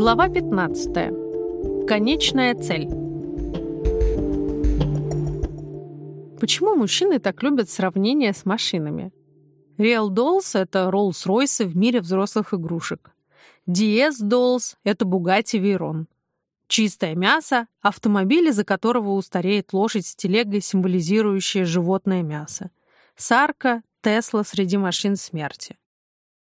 Глава 15. Конечная цель. Почему мужчины так любят сравнения с машинами? Real Dolls — это Rolls-Royce в мире взрослых игрушек. DS Dolls — это Bugatti Veyron. Чистое мясо — автомобиль, из-за которого устареет лошадь с телегой, символизирующая животное мясо. Сарка — Тесла среди машин смерти.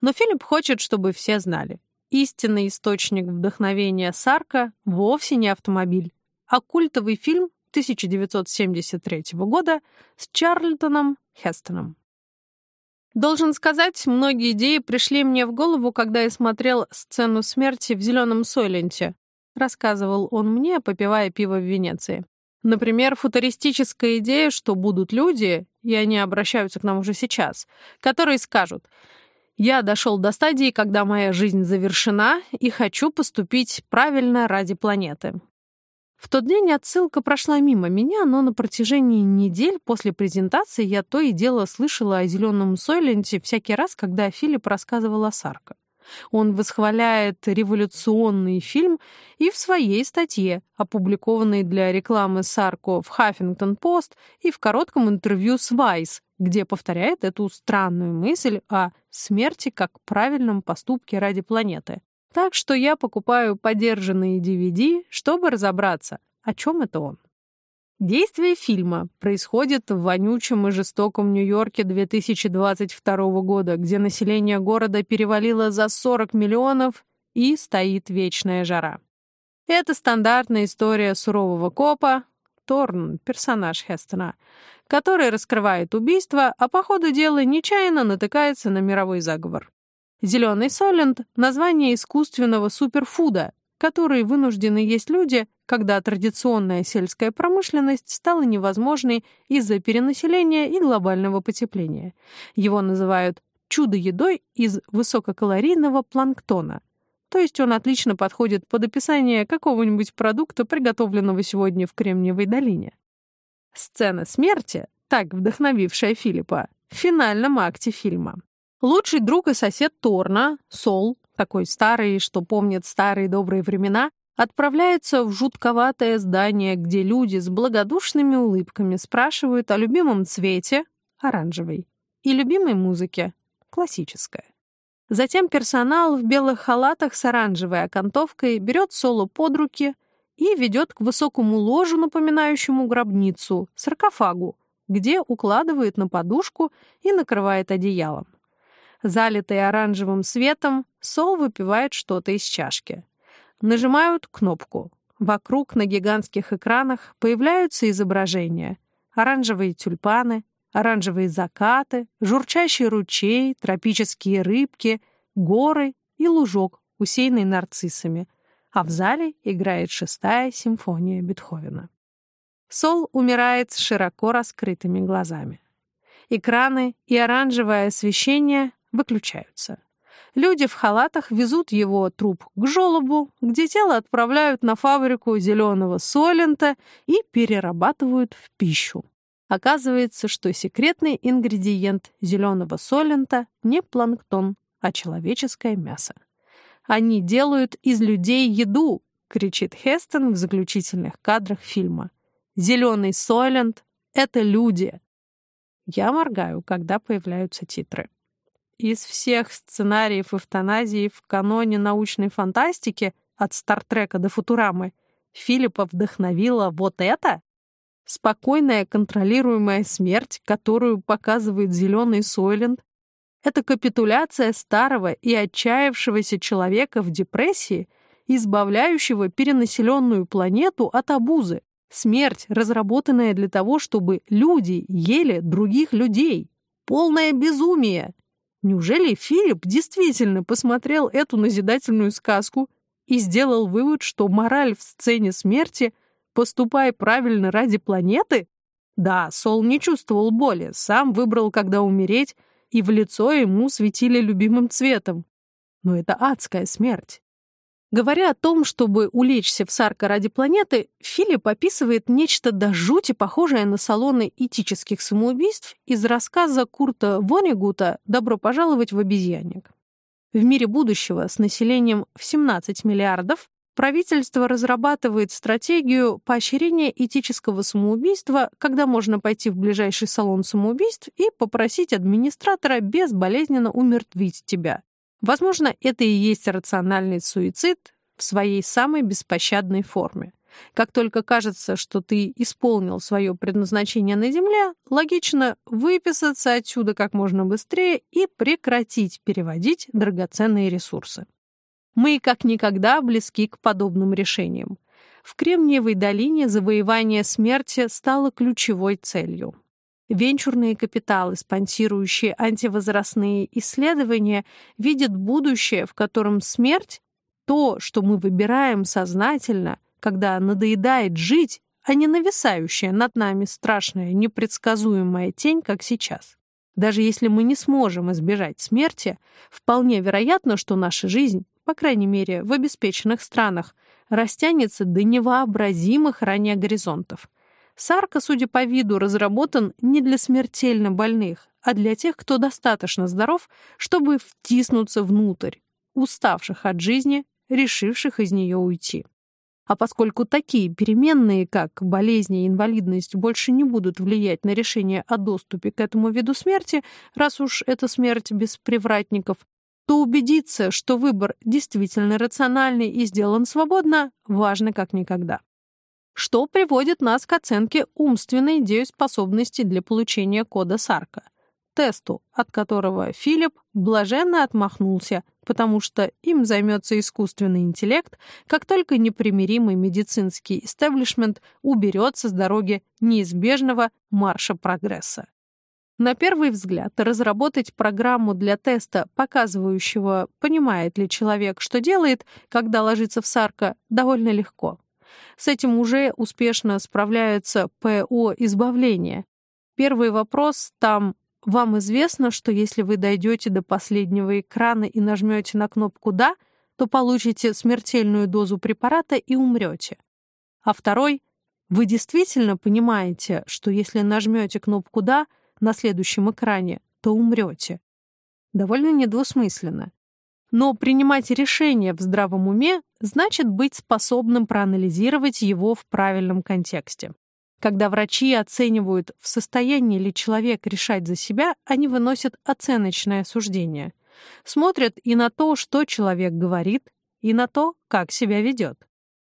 Но Филипп хочет, чтобы все знали. Истинный источник вдохновения Сарка вовсе не автомобиль, а культовый фильм 1973 года с Чарльтоном Хестоном. Должен сказать, многие идеи пришли мне в голову, когда я смотрел сцену смерти в «Зеленом Сойленте», рассказывал он мне, попивая пиво в Венеции. Например, футуристическая идея, что будут люди, и они обращаются к нам уже сейчас, которые скажут «Я дошел до стадии, когда моя жизнь завершена, и хочу поступить правильно ради планеты. В тот день отсылка прошла мимо меня, но на протяжении недель после презентации я то и дело слышала о зеленом Сойленте всякий раз, когда Филипп рассказывал о Сарко. Он восхваляет революционный фильм и в своей статье, опубликованной для рекламы Сарко в Хаффингтон-Пост и в коротком интервью с Вайс, где повторяет эту странную мысль о смерти как правильном поступке ради планеты. Так что я покупаю подержанные DVD, чтобы разобраться, о чем это он. Действие фильма происходит в вонючем и жестоком Нью-Йорке 2022 года, где население города перевалило за 40 миллионов и стоит вечная жара. Это стандартная история сурового копа, Торн, персонаж Хестона, который раскрывает убийство, а по ходу дела нечаянно натыкается на мировой заговор. Зеленый Солент — название искусственного суперфуда, который вынуждены есть люди, когда традиционная сельская промышленность стала невозможной из-за перенаселения и глобального потепления. Его называют чудо-едой из высококалорийного планктона. То есть он отлично подходит под описание какого-нибудь продукта, приготовленного сегодня в Кремниевой долине. Сцена смерти, так вдохновившая Филиппа, в финальном акте фильма. Лучший друг и сосед Торна, Сол, такой старый, что помнит старые добрые времена, отправляется в жутковатое здание, где люди с благодушными улыбками спрашивают о любимом цвете, оранжевый, и любимой музыке, классическая. Затем персонал в белых халатах с оранжевой окантовкой берет Соло под руки и ведет к высокому ложу, напоминающему гробницу, саркофагу, где укладывает на подушку и накрывает одеялом. Залитый оранжевым светом, Сол выпивает что-то из чашки. Нажимают кнопку. Вокруг на гигантских экранах появляются изображения. Оранжевые тюльпаны, оранжевые закаты, журчащий ручей, тропические рыбки, горы и лужок, усеянный нарциссами. А в зале играет шестая симфония Бетховена. Сол умирает с широко раскрытыми глазами. Экраны и оранжевое освещение выключаются. Люди в халатах везут его труп к желобу, где тело отправляют на фабрику зеленого солента и перерабатывают в пищу. Оказывается, что секретный ингредиент зеленого солента не планктон, а человеческое мясо. «Они делают из людей еду!» — кричит Хестон в заключительных кадрах фильма. «Зеленый солент — это люди!» Я моргаю, когда появляются титры. Из всех сценариев эвтаназии в каноне научной фантастики от Стартрека до Футурамы Филиппа вдохновила вот это? Спокойная контролируемая смерть, которую показывает зеленый Сойленд, это капитуляция старого и отчаявшегося человека в депрессии, избавляющего перенаселенную планету от обузы. Смерть, разработанная для того, чтобы люди ели других людей. Полное безумие. Неужели Филипп действительно посмотрел эту назидательную сказку и сделал вывод, что мораль в сцене смерти «поступай правильно ради планеты»? Да, Сол не чувствовал боли, сам выбрал, когда умереть, и в лицо ему светили любимым цветом. Но это адская смерть. Говоря о том, чтобы улечься в Сарка ради планеты, Филипп описывает нечто до жути похожее на салоны этических самоубийств из рассказа Курта Вонигута «Добро пожаловать в обезьянник». В мире будущего с населением в 17 миллиардов правительство разрабатывает стратегию поощрения этического самоубийства, когда можно пойти в ближайший салон самоубийств и попросить администратора безболезненно умертвить тебя. Возможно, это и есть рациональный суицид в своей самой беспощадной форме. Как только кажется, что ты исполнил свое предназначение на Земле, логично выписаться отсюда как можно быстрее и прекратить переводить драгоценные ресурсы. Мы как никогда близки к подобным решениям. В Кремниевой долине завоевание смерти стало ключевой целью. Венчурные капиталы, спонсирующие антивозрастные исследования, видят будущее, в котором смерть — то, что мы выбираем сознательно, когда надоедает жить, а не нависающая над нами страшная, непредсказуемая тень, как сейчас. Даже если мы не сможем избежать смерти, вполне вероятно, что наша жизнь, по крайней мере в обеспеченных странах, растянется до невообразимых ранее горизонтов. Сарка, судя по виду, разработан не для смертельно больных, а для тех, кто достаточно здоров, чтобы втиснуться внутрь, уставших от жизни, решивших из нее уйти. А поскольку такие переменные, как болезни и инвалидность, больше не будут влиять на решение о доступе к этому виду смерти, раз уж это смерть без привратников, то убедиться, что выбор действительно рациональный и сделан свободно, важно как никогда. Что приводит нас к оценке умственной дееспособности для получения кода Сарка тесту, от которого Филипп блаженно отмахнулся, потому что им займется искусственный интеллект, как только непримиримый медицинский истеблишмент уберется с дороги неизбежного марша прогресса. На первый взгляд, разработать программу для теста, показывающего, понимает ли человек, что делает, когда ложится в сарка, довольно легко. С этим уже успешно справляются ПО избавления. Первый вопрос там вам известно, что если вы дойдете до последнего экрана и нажмете на кнопку «Да», то получите смертельную дозу препарата и умрете. А второй — вы действительно понимаете, что если нажмете кнопку «Да» на следующем экране, то умрете. Довольно недвусмысленно. Но принимать решение в здравом уме значит быть способным проанализировать его в правильном контексте. Когда врачи оценивают, в состоянии ли человек решать за себя, они выносят оценочное суждение. Смотрят и на то, что человек говорит, и на то, как себя ведет.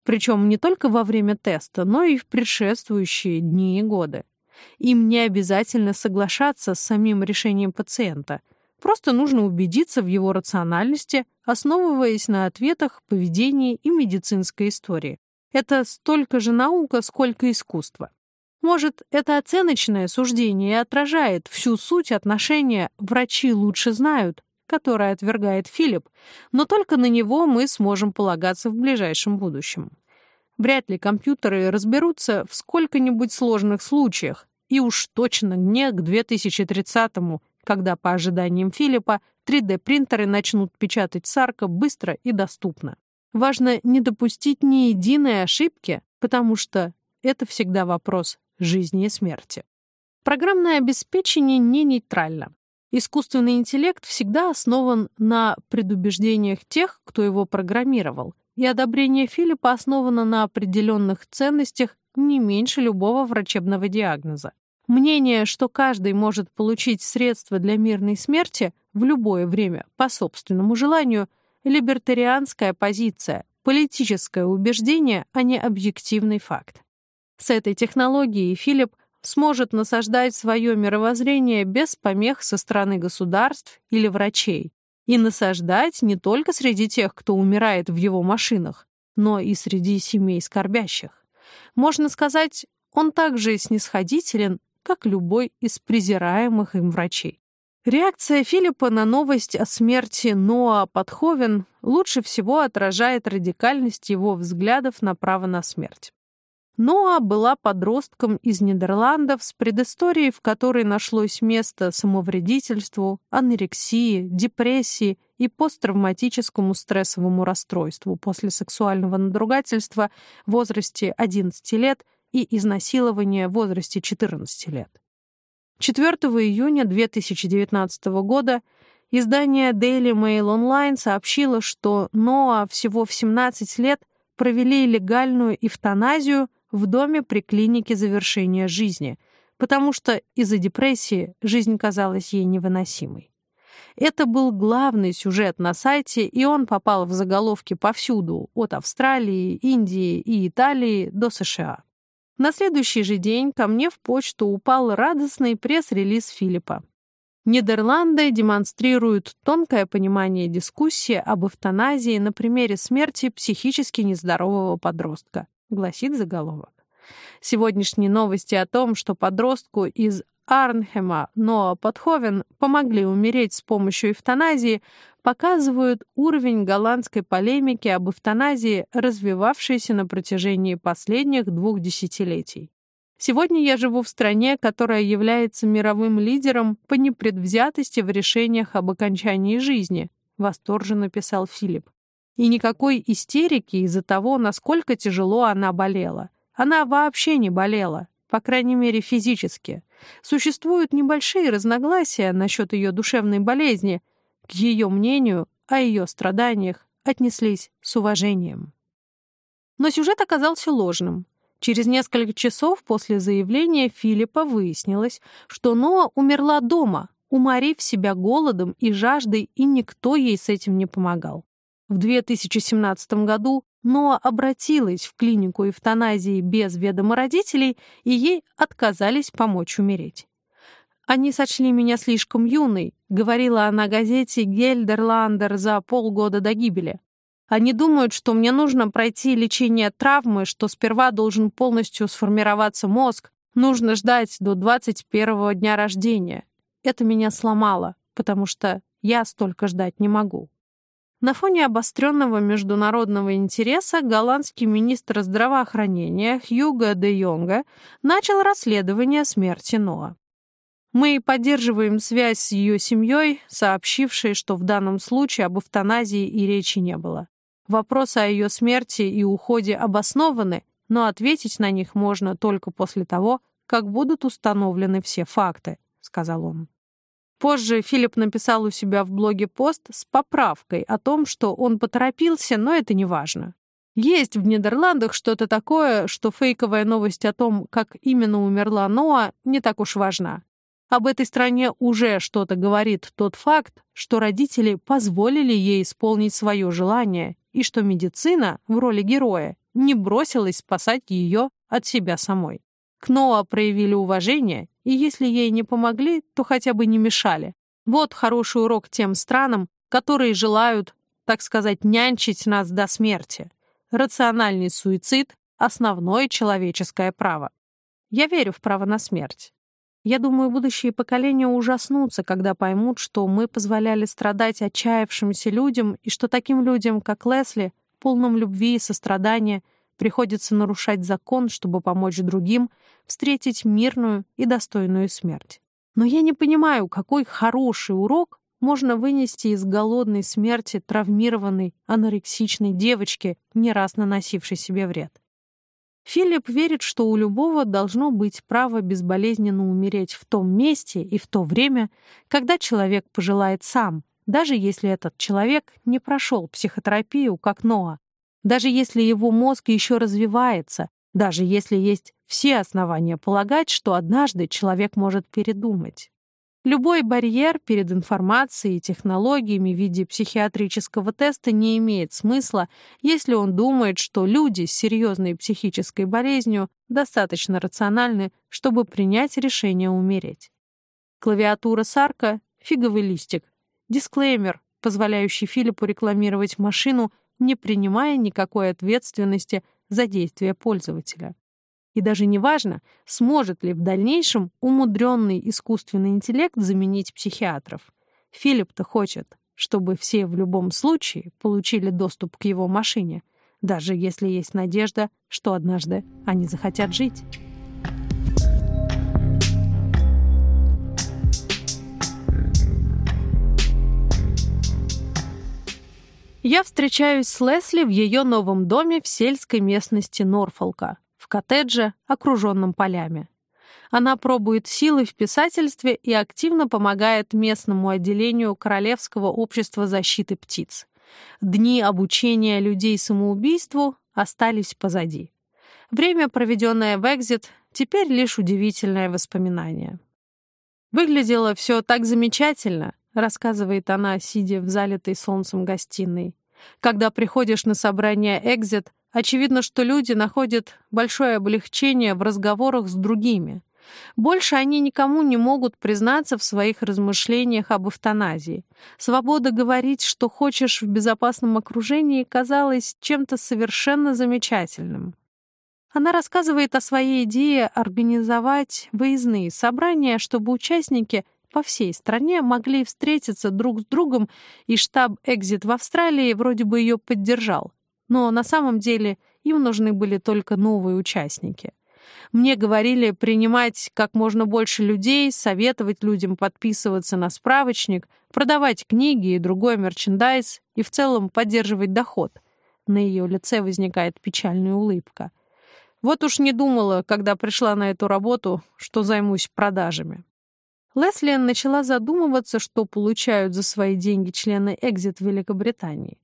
Причем не только во время теста, но и в предшествующие дни и годы. Им не обязательно соглашаться с самим решением пациента. Просто нужно убедиться в его рациональности, основываясь на ответах, поведении и медицинской истории. Это столько же наука, сколько искусство. Может, это оценочное суждение отражает всю суть отношения «врачи лучше знают», которое отвергает Филипп, но только на него мы сможем полагаться в ближайшем будущем. Вряд ли компьютеры разберутся в сколько-нибудь сложных случаях, и уж точно не к 2030-му, когда, по ожиданиям Филиппа, 3D-принтеры начнут печатать сарка быстро и доступно. Важно не допустить ни единой ошибки, потому что это всегда вопрос жизни и смерти. Программное обеспечение не нейтрально. Искусственный интеллект всегда основан на предубеждениях тех, кто его программировал, и одобрение Филиппа основано на определенных ценностях не меньше любого врачебного диагноза. Мнение, что каждый может получить средства для мирной смерти в любое время по собственному желанию, либертарианская позиция, политическое убеждение, а не объективный факт. С этой технологией Филипп сможет насаждать свое мировоззрение без помех со стороны государств или врачей. И насаждать не только среди тех, кто умирает в его машинах, но и среди семей скорбящих. Можно сказать, он также снисходителен, как любой из презираемых им врачей. Реакция Филиппа на новость о смерти Ноа Подховен лучше всего отражает радикальность его взглядов на право на смерть. Ноа была подростком из Нидерландов с предысторией, в которой нашлось место самовредительству, анорексии, депрессии и посттравматическому стрессовому расстройству после сексуального надругательства в возрасте 11 лет и изнасилования в возрасте 14 лет. 4 июня 2019 года Издание Daily Mail Online сообщило, что Ноа всего в 17 лет провели легальную эвтаназию в доме при клинике завершения жизни, потому что из-за депрессии жизнь казалась ей невыносимой. Это был главный сюжет на сайте, и он попал в заголовки повсюду, от Австралии, Индии и Италии до США. На следующий же день ко мне в почту упал радостный пресс-релиз Филиппа. Нидерланды демонстрируют тонкое понимание дискуссии об эвтаназии на примере смерти психически нездорового подростка, гласит заголовок. Сегодняшние новости о том, что подростку из Арнхема Ноа Подховен помогли умереть с помощью эвтаназии, показывают уровень голландской полемики об эвтаназии, развивавшейся на протяжении последних двух десятилетий. Сегодня я живу в стране, которая является мировым лидером по непредвзятости в решениях об окончании жизни, восторженно писал Филипп. И никакой истерики из-за того, насколько тяжело она болела. Она вообще не болела, по крайней мере физически. Существуют небольшие разногласия насчет ее душевной болезни. К ее мнению о ее страданиях отнеслись с уважением. Но сюжет оказался ложным. Через несколько часов после заявления Филиппа выяснилось, что Ноа умерла дома, уморив себя голодом и жаждой, и никто ей с этим не помогал. В 2017 году Ноа обратилась в клинику эвтаназии без ведома родителей, и ей отказались помочь умереть. «Они сочли меня слишком юной», — говорила она газете «Гельдерландер» за полгода до гибели. Они думают, что мне нужно пройти лечение травмы, что сперва должен полностью сформироваться мозг, нужно ждать до 21-го дня рождения. Это меня сломало, потому что я столько ждать не могу. На фоне обостренного международного интереса голландский министр здравоохранения Хьюго де Йонга начал расследование смерти Ноа. Мы поддерживаем связь с ее семьей, сообщившей, что в данном случае об эвтаназии и речи не было. Вопросы о ее смерти и уходе обоснованы, но ответить на них можно только после того, как будут установлены все факты», — сказал он. Позже Филипп написал у себя в блоге пост с поправкой о том, что он поторопился, но это не важно. Есть в Нидерландах что-то такое, что фейковая новость о том, как именно умерла Ноа, не так уж важна. Об этой стране уже что-то говорит тот факт, что родители позволили ей исполнить свое желание и что медицина в роли героя не бросилась спасать ее от себя самой. К Ноа проявили уважение, и если ей не помогли, то хотя бы не мешали. Вот хороший урок тем странам, которые желают, так сказать, нянчить нас до смерти. Рациональный суицид — основное человеческое право. Я верю в право на смерть. Я думаю, будущие поколения ужаснутся, когда поймут, что мы позволяли страдать отчаявшимся людям и что таким людям, как Лесли, полным любви и сострадания, приходится нарушать закон, чтобы помочь другим встретить мирную и достойную смерть. Но я не понимаю, какой хороший урок можно вынести из голодной смерти травмированной анорексичной девочки, не раз наносившей себе вред. Филипп верит, что у любого должно быть право безболезненно умереть в том месте и в то время, когда человек пожелает сам, даже если этот человек не прошел психотерапию, как Ноа, даже если его мозг еще развивается, даже если есть все основания полагать, что однажды человек может передумать. Любой барьер перед информацией и технологиями в виде психиатрического теста не имеет смысла, если он думает, что люди с серьезной психической болезнью достаточно рациональны, чтобы принять решение умереть. Клавиатура Сарка — фиговый листик. Дисклеймер, позволяющий Филиппу рекламировать машину, не принимая никакой ответственности за действия пользователя. И даже не важно, сможет ли в дальнейшем умудренный искусственный интеллект заменить психиатров. Филипп-то хочет, чтобы все в любом случае получили доступ к его машине, даже если есть надежда, что однажды они захотят жить. Я встречаюсь с Лесли в ее новом доме в сельской местности Норфолка коттедже, окруженном полями. Она пробует силы в писательстве и активно помогает местному отделению Королевского общества защиты птиц. Дни обучения людей самоубийству остались позади. Время, проведенное в «Экзит», теперь лишь удивительное воспоминание. «Выглядело все так замечательно», — рассказывает она, сидя в залитой солнцем гостиной. «Когда приходишь на собрание «Экзит», очевидно, что люди находят большое облегчение в разговорах с другими. Больше они никому не могут признаться в своих размышлениях об эвтаназии. Свобода говорить, что хочешь в безопасном окружении, казалась чем-то совершенно замечательным. Она рассказывает о своей идее организовать выездные собрания, чтобы участники по всей стране могли встретиться друг с другом, и штаб «Экзит» в Австралии вроде бы ее поддержал. Но на самом деле им нужны были только новые участники. Мне говорили принимать как можно больше людей, советовать людям подписываться на справочник, продавать книги и другой мерчендайз и в целом поддерживать доход. На ее лице возникает печальная улыбка. Вот уж не думала, когда пришла на эту работу, что займусь продажами. Лесли начала задумываться, что получают за свои деньги члены Экзит Великобритании.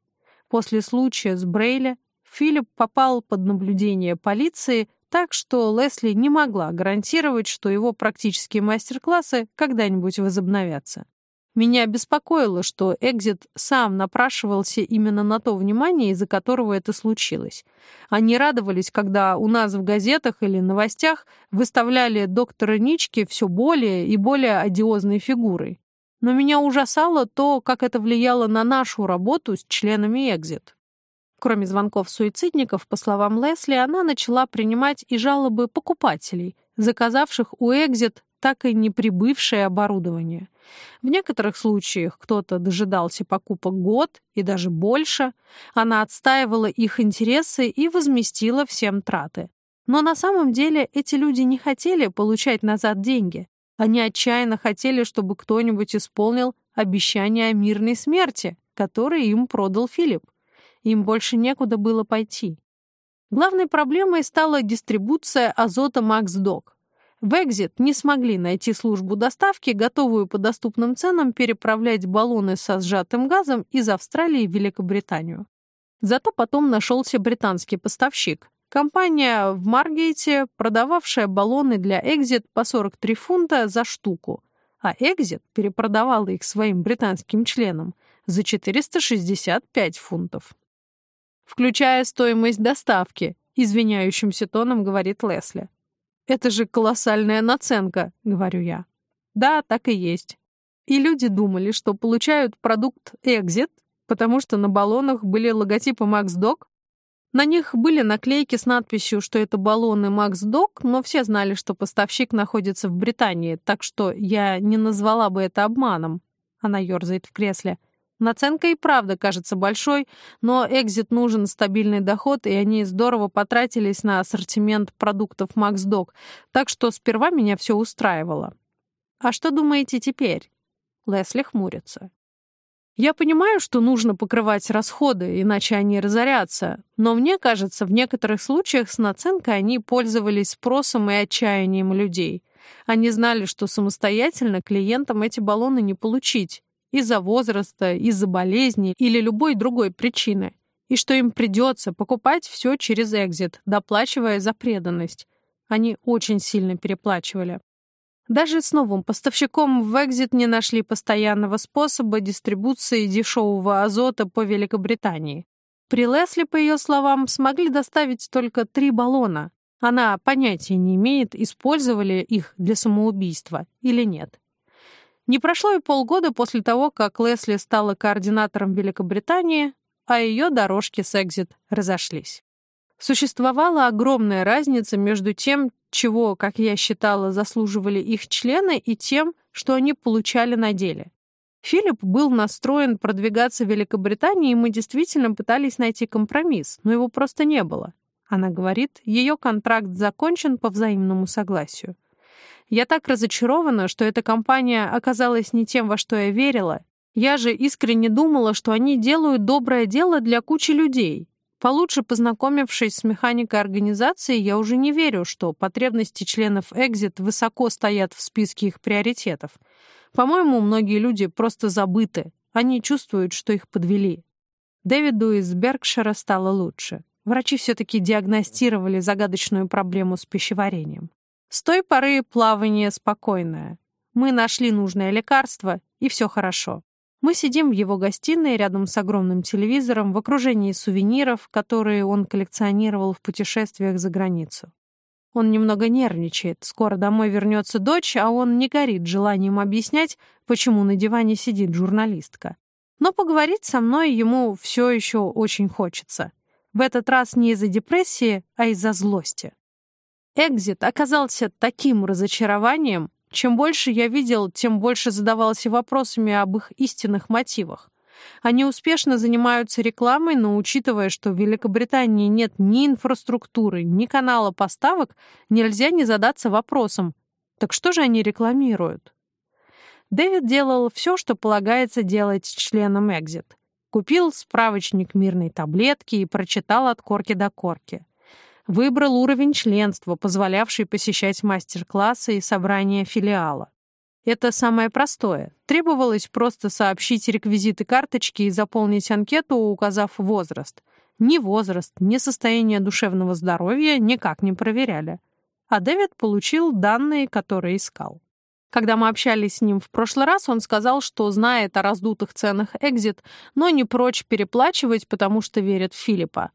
После случая с Брейля Филипп попал под наблюдение полиции так что Лесли не могла гарантировать, что его практические мастер-классы когда-нибудь возобновятся. Меня беспокоило, что Экзит сам напрашивался именно на то внимание, из-за которого это случилось. Они радовались, когда у нас в газетах или новостях выставляли доктора Нички все более и более одиозной фигурой. Но меня ужасало то, как это влияло на нашу работу с членами Экзит. Кроме звонков суицидников, по словам Лесли, она начала принимать и жалобы покупателей, заказавших у Экзит так и не прибывшее оборудование. В некоторых случаях кто-то дожидался покупок год и даже больше. Она отстаивала их интересы и возместила всем траты. Но на самом деле эти люди не хотели получать назад деньги. Они отчаянно хотели, чтобы кто-нибудь исполнил обещание о мирной смерти, которое им продал Филипп. Им больше некуда было пойти. Главной проблемой стала дистрибуция азота Максдок. В Экзит не смогли найти службу доставки, готовую по доступным ценам переправлять баллоны со сжатым газом из Австралии в Великобританию. Зато потом нашелся британский поставщик. Компания в Маргейте, продававшая баллоны для Экзит по 43 фунта за штуку, а Экзит перепродавала их своим британским членам за 465 фунтов включая стоимость доставки», — извиняющимся тоном говорит Лесли. «Это же колоссальная наценка», — говорю я. «Да, так и есть». И люди думали, что получают продукт «Экзит», потому что на баллонах были логотипы «Максдок». На них были наклейки с надписью, что это баллоны «Максдок», но все знали, что поставщик находится в Британии, так что я не назвала бы это обманом. Она ерзает в кресле. Наценка и правда кажется большой, но Экзит нужен стабильный доход, и они здорово потратились на ассортимент продуктов MaxDoc, так что сперва меня все устраивало. «А что думаете теперь?» Лесли хмурится. «Я понимаю, что нужно покрывать расходы, иначе они разорятся, но мне кажется, в некоторых случаях с наценкой они пользовались спросом и отчаянием людей. Они знали, что самостоятельно клиентам эти баллоны не получить, из-за возраста, из-за болезни или любой другой причины, и что им придется покупать все через экзит, доплачивая за преданность. Они очень сильно переплачивали. Даже с новым поставщиком в Экзит не нашли постоянного способа дистрибуции дешевого азота по Великобритании. При Лесли, по ее словам, смогли доставить только три баллона. Она понятия не имеет, использовали их для самоубийства или нет. Не прошло и полгода после того, как Лесли стала координатором Великобритании, а ее дорожки с Экзит разошлись. Существовала огромная разница между тем, чего, как я считала, заслуживали их члены, и тем, что они получали на деле. Филипп был настроен продвигаться в Великобритании, и мы действительно пытались найти компромисс, но его просто не было. Она говорит, ее контракт закончен по взаимному согласию. Я так разочарована, что эта компания оказалась не тем, во что я верила. Я же искренне думала, что они делают доброе дело для кучи людей. Получше познакомившись с механикой организации, я уже не верю, что потребности членов Exit высоко стоят в списке их приоритетов. По-моему, многие люди просто забыты. Они чувствуют, что их подвели. Дэвиду из Беркшира стало лучше. Врачи все-таки диагностировали загадочную проблему с пищеварением. С той поры плавание спокойное. Мы нашли нужное лекарство, и все хорошо. Мы сидим в его гостиной рядом с огромным телевизором в окружении сувениров, которые он коллекционировал в путешествиях за границу. Он немного нервничает. Скоро домой вернется дочь, а он не горит желанием объяснять, почему на диване сидит журналистка. Но поговорить со мной ему все еще очень хочется. В этот раз не из-за депрессии, а из-за злости. Экзит оказался таким разочарованием, чем больше я видел, тем больше задавался вопросами об их истинных мотивах. Они успешно занимаются рекламой, но учитывая, что в Великобритании нет ни инфраструктуры, ни канала поставок, нельзя не задаться вопросом, так что же они рекламируют? Дэвид делал все, что полагается делать членам Экзит. Купил справочник мирной таблетки и прочитал от корки до корки. Выбрал уровень членства, позволявший посещать мастер-классы и собрания филиала. Это самое простое. Требовалось просто сообщить реквизиты карточки и заполнить анкету, указав возраст. Ни возраст, ни состояние душевного здоровья никак не проверяли. А Дэвид получил данные, которые искал. Когда мы общались с ним в прошлый раз, он сказал, что знает о раздутых ценах Exit, но не прочь переплачивать, потому что верит в Филиппа.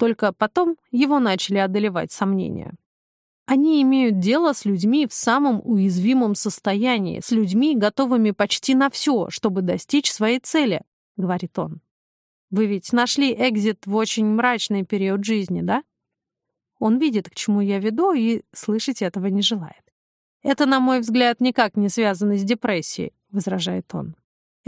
Только потом его начали одолевать сомнения. Они имеют дело с людьми в самом уязвимом состоянии, с людьми, готовыми почти на все, чтобы достичь своей цели, — говорит он. Вы ведь нашли экзит в очень мрачный период жизни, да? Он видит, к чему я веду, и слышать этого не желает. «Это, на мой взгляд, никак не связано с депрессией», — возражает он.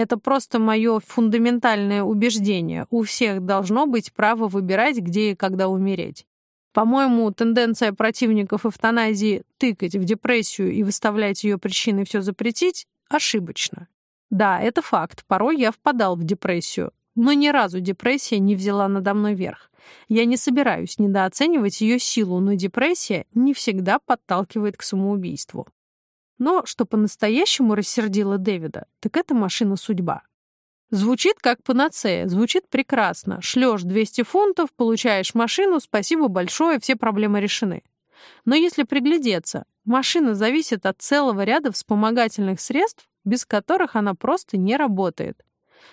Это просто мое фундаментальное убеждение. У всех должно быть право выбирать, где и когда умереть. По-моему, тенденция противников эвтаназии тыкать в депрессию и выставлять ее причиной все запретить ошибочна. Да, это факт. Порой я впадал в депрессию. Но ни разу депрессия не взяла надо мной верх. Я не собираюсь недооценивать ее силу, но депрессия не всегда подталкивает к самоубийству. Но что по-настоящему рассердило Дэвида, так это машина судьба. Звучит как панацея, звучит прекрасно. Шлешь 200 фунтов, получаешь машину, спасибо большое, все проблемы решены. Но если приглядеться, машина зависит от целого ряда вспомогательных средств, без которых она просто не работает.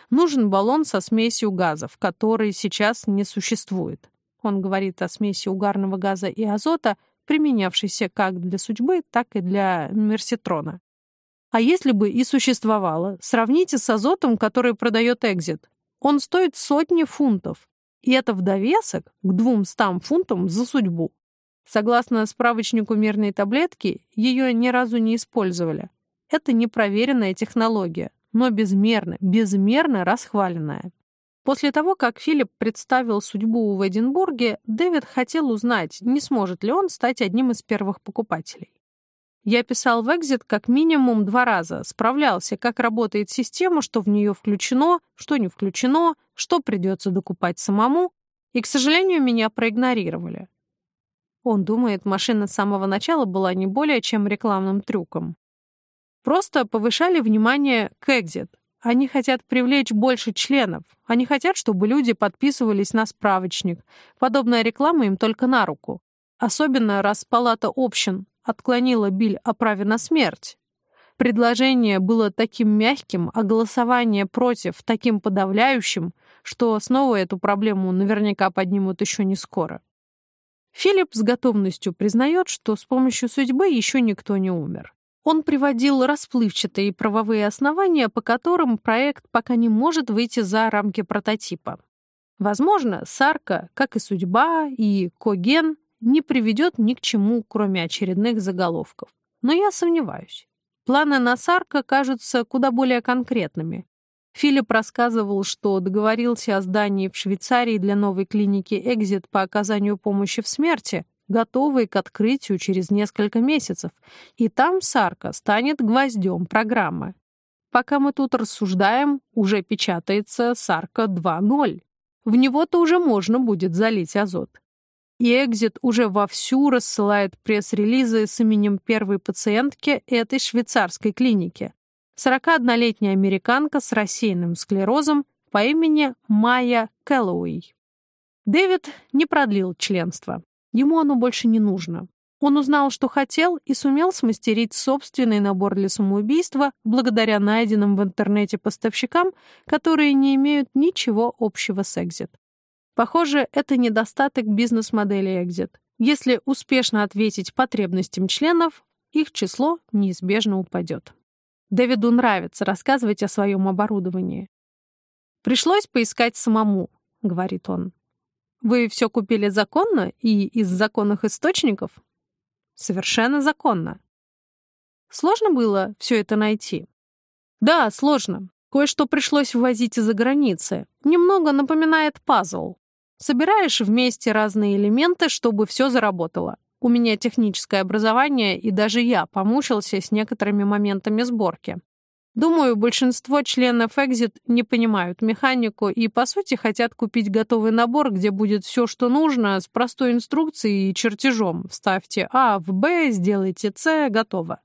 Нужен баллон со смесью газов, который сейчас не существует. Он говорит о смеси угарного газа и азота – применявшийся как для судьбы, так и для Мерситрона. А если бы и существовало, сравните с азотом, который продает Экзит. Он стоит сотни фунтов. И это в довесок к 200 фунтам за судьбу. Согласно справочнику мирной таблетки, ее ни разу не использовали. Это непроверенная технология, но безмерно, безмерно расхваленная. После того, как Филипп представил судьбу в Эдинбурге, Дэвид хотел узнать, не сможет ли он стать одним из первых покупателей. Я писал в Exit как минимум два раза, справлялся, как работает система, что в нее включено, что не включено, что придется докупать самому, и, к сожалению, меня проигнорировали. Он думает, машина с самого начала была не более чем рекламным трюком. Просто повышали внимание к Exit, они хотят привлечь больше членов. Они хотят, чтобы люди подписывались на справочник. Подобная реклама им только на руку. Особенно раз палата общин отклонила биль о праве на смерть. Предложение было таким мягким, а голосование против таким подавляющим, что снова эту проблему наверняка поднимут еще не скоро. Филипп с готовностью признает, что с помощью судьбы еще никто не умер. Он приводил расплывчатые правовые основания, по которым проект пока не может выйти за рамки прототипа. Возможно, Сарка, как и судьба, и Коген не приведет ни к чему, кроме очередных заголовков. Но я сомневаюсь. Планы на Сарка кажутся куда более конкретными. Филипп рассказывал, что договорился о здании в Швейцарии для новой клиники «Экзит» по оказанию помощи в смерти, готовые к открытию через несколько месяцев, и там Сарка станет гвоздем программы. Пока мы тут рассуждаем, уже печатается Сарка 2.0. В него-то уже можно будет залить азот. И Экзит уже вовсю рассылает пресс-релизы с именем первой пациентки этой швейцарской клиники. 41-летняя американка с рассеянным склерозом по имени Майя Кэллоуи. Дэвид не продлил членство. Ему оно больше не нужно. Он узнал, что хотел, и сумел смастерить собственный набор для самоубийства благодаря найденным в интернете поставщикам, которые не имеют ничего общего с Exit. Похоже, это недостаток бизнес-модели Exit. Если успешно ответить потребностям членов, их число неизбежно упадет. Дэвиду нравится рассказывать о своем оборудовании. «Пришлось поискать самому», — говорит он. «Вы все купили законно и из законных источников?» Совершенно законно. Сложно было все это найти? Да, сложно. Кое-что пришлось ввозить из-за границы. Немного напоминает пазл. Собираешь вместе разные элементы, чтобы все заработало. У меня техническое образование, и даже я помучился с некоторыми моментами сборки. Думаю, большинство членов Exit не понимают механику и, по сути, хотят купить готовый набор, где будет все, что нужно, с простой инструкцией и чертежом. Вставьте А в Б, сделайте С, готово.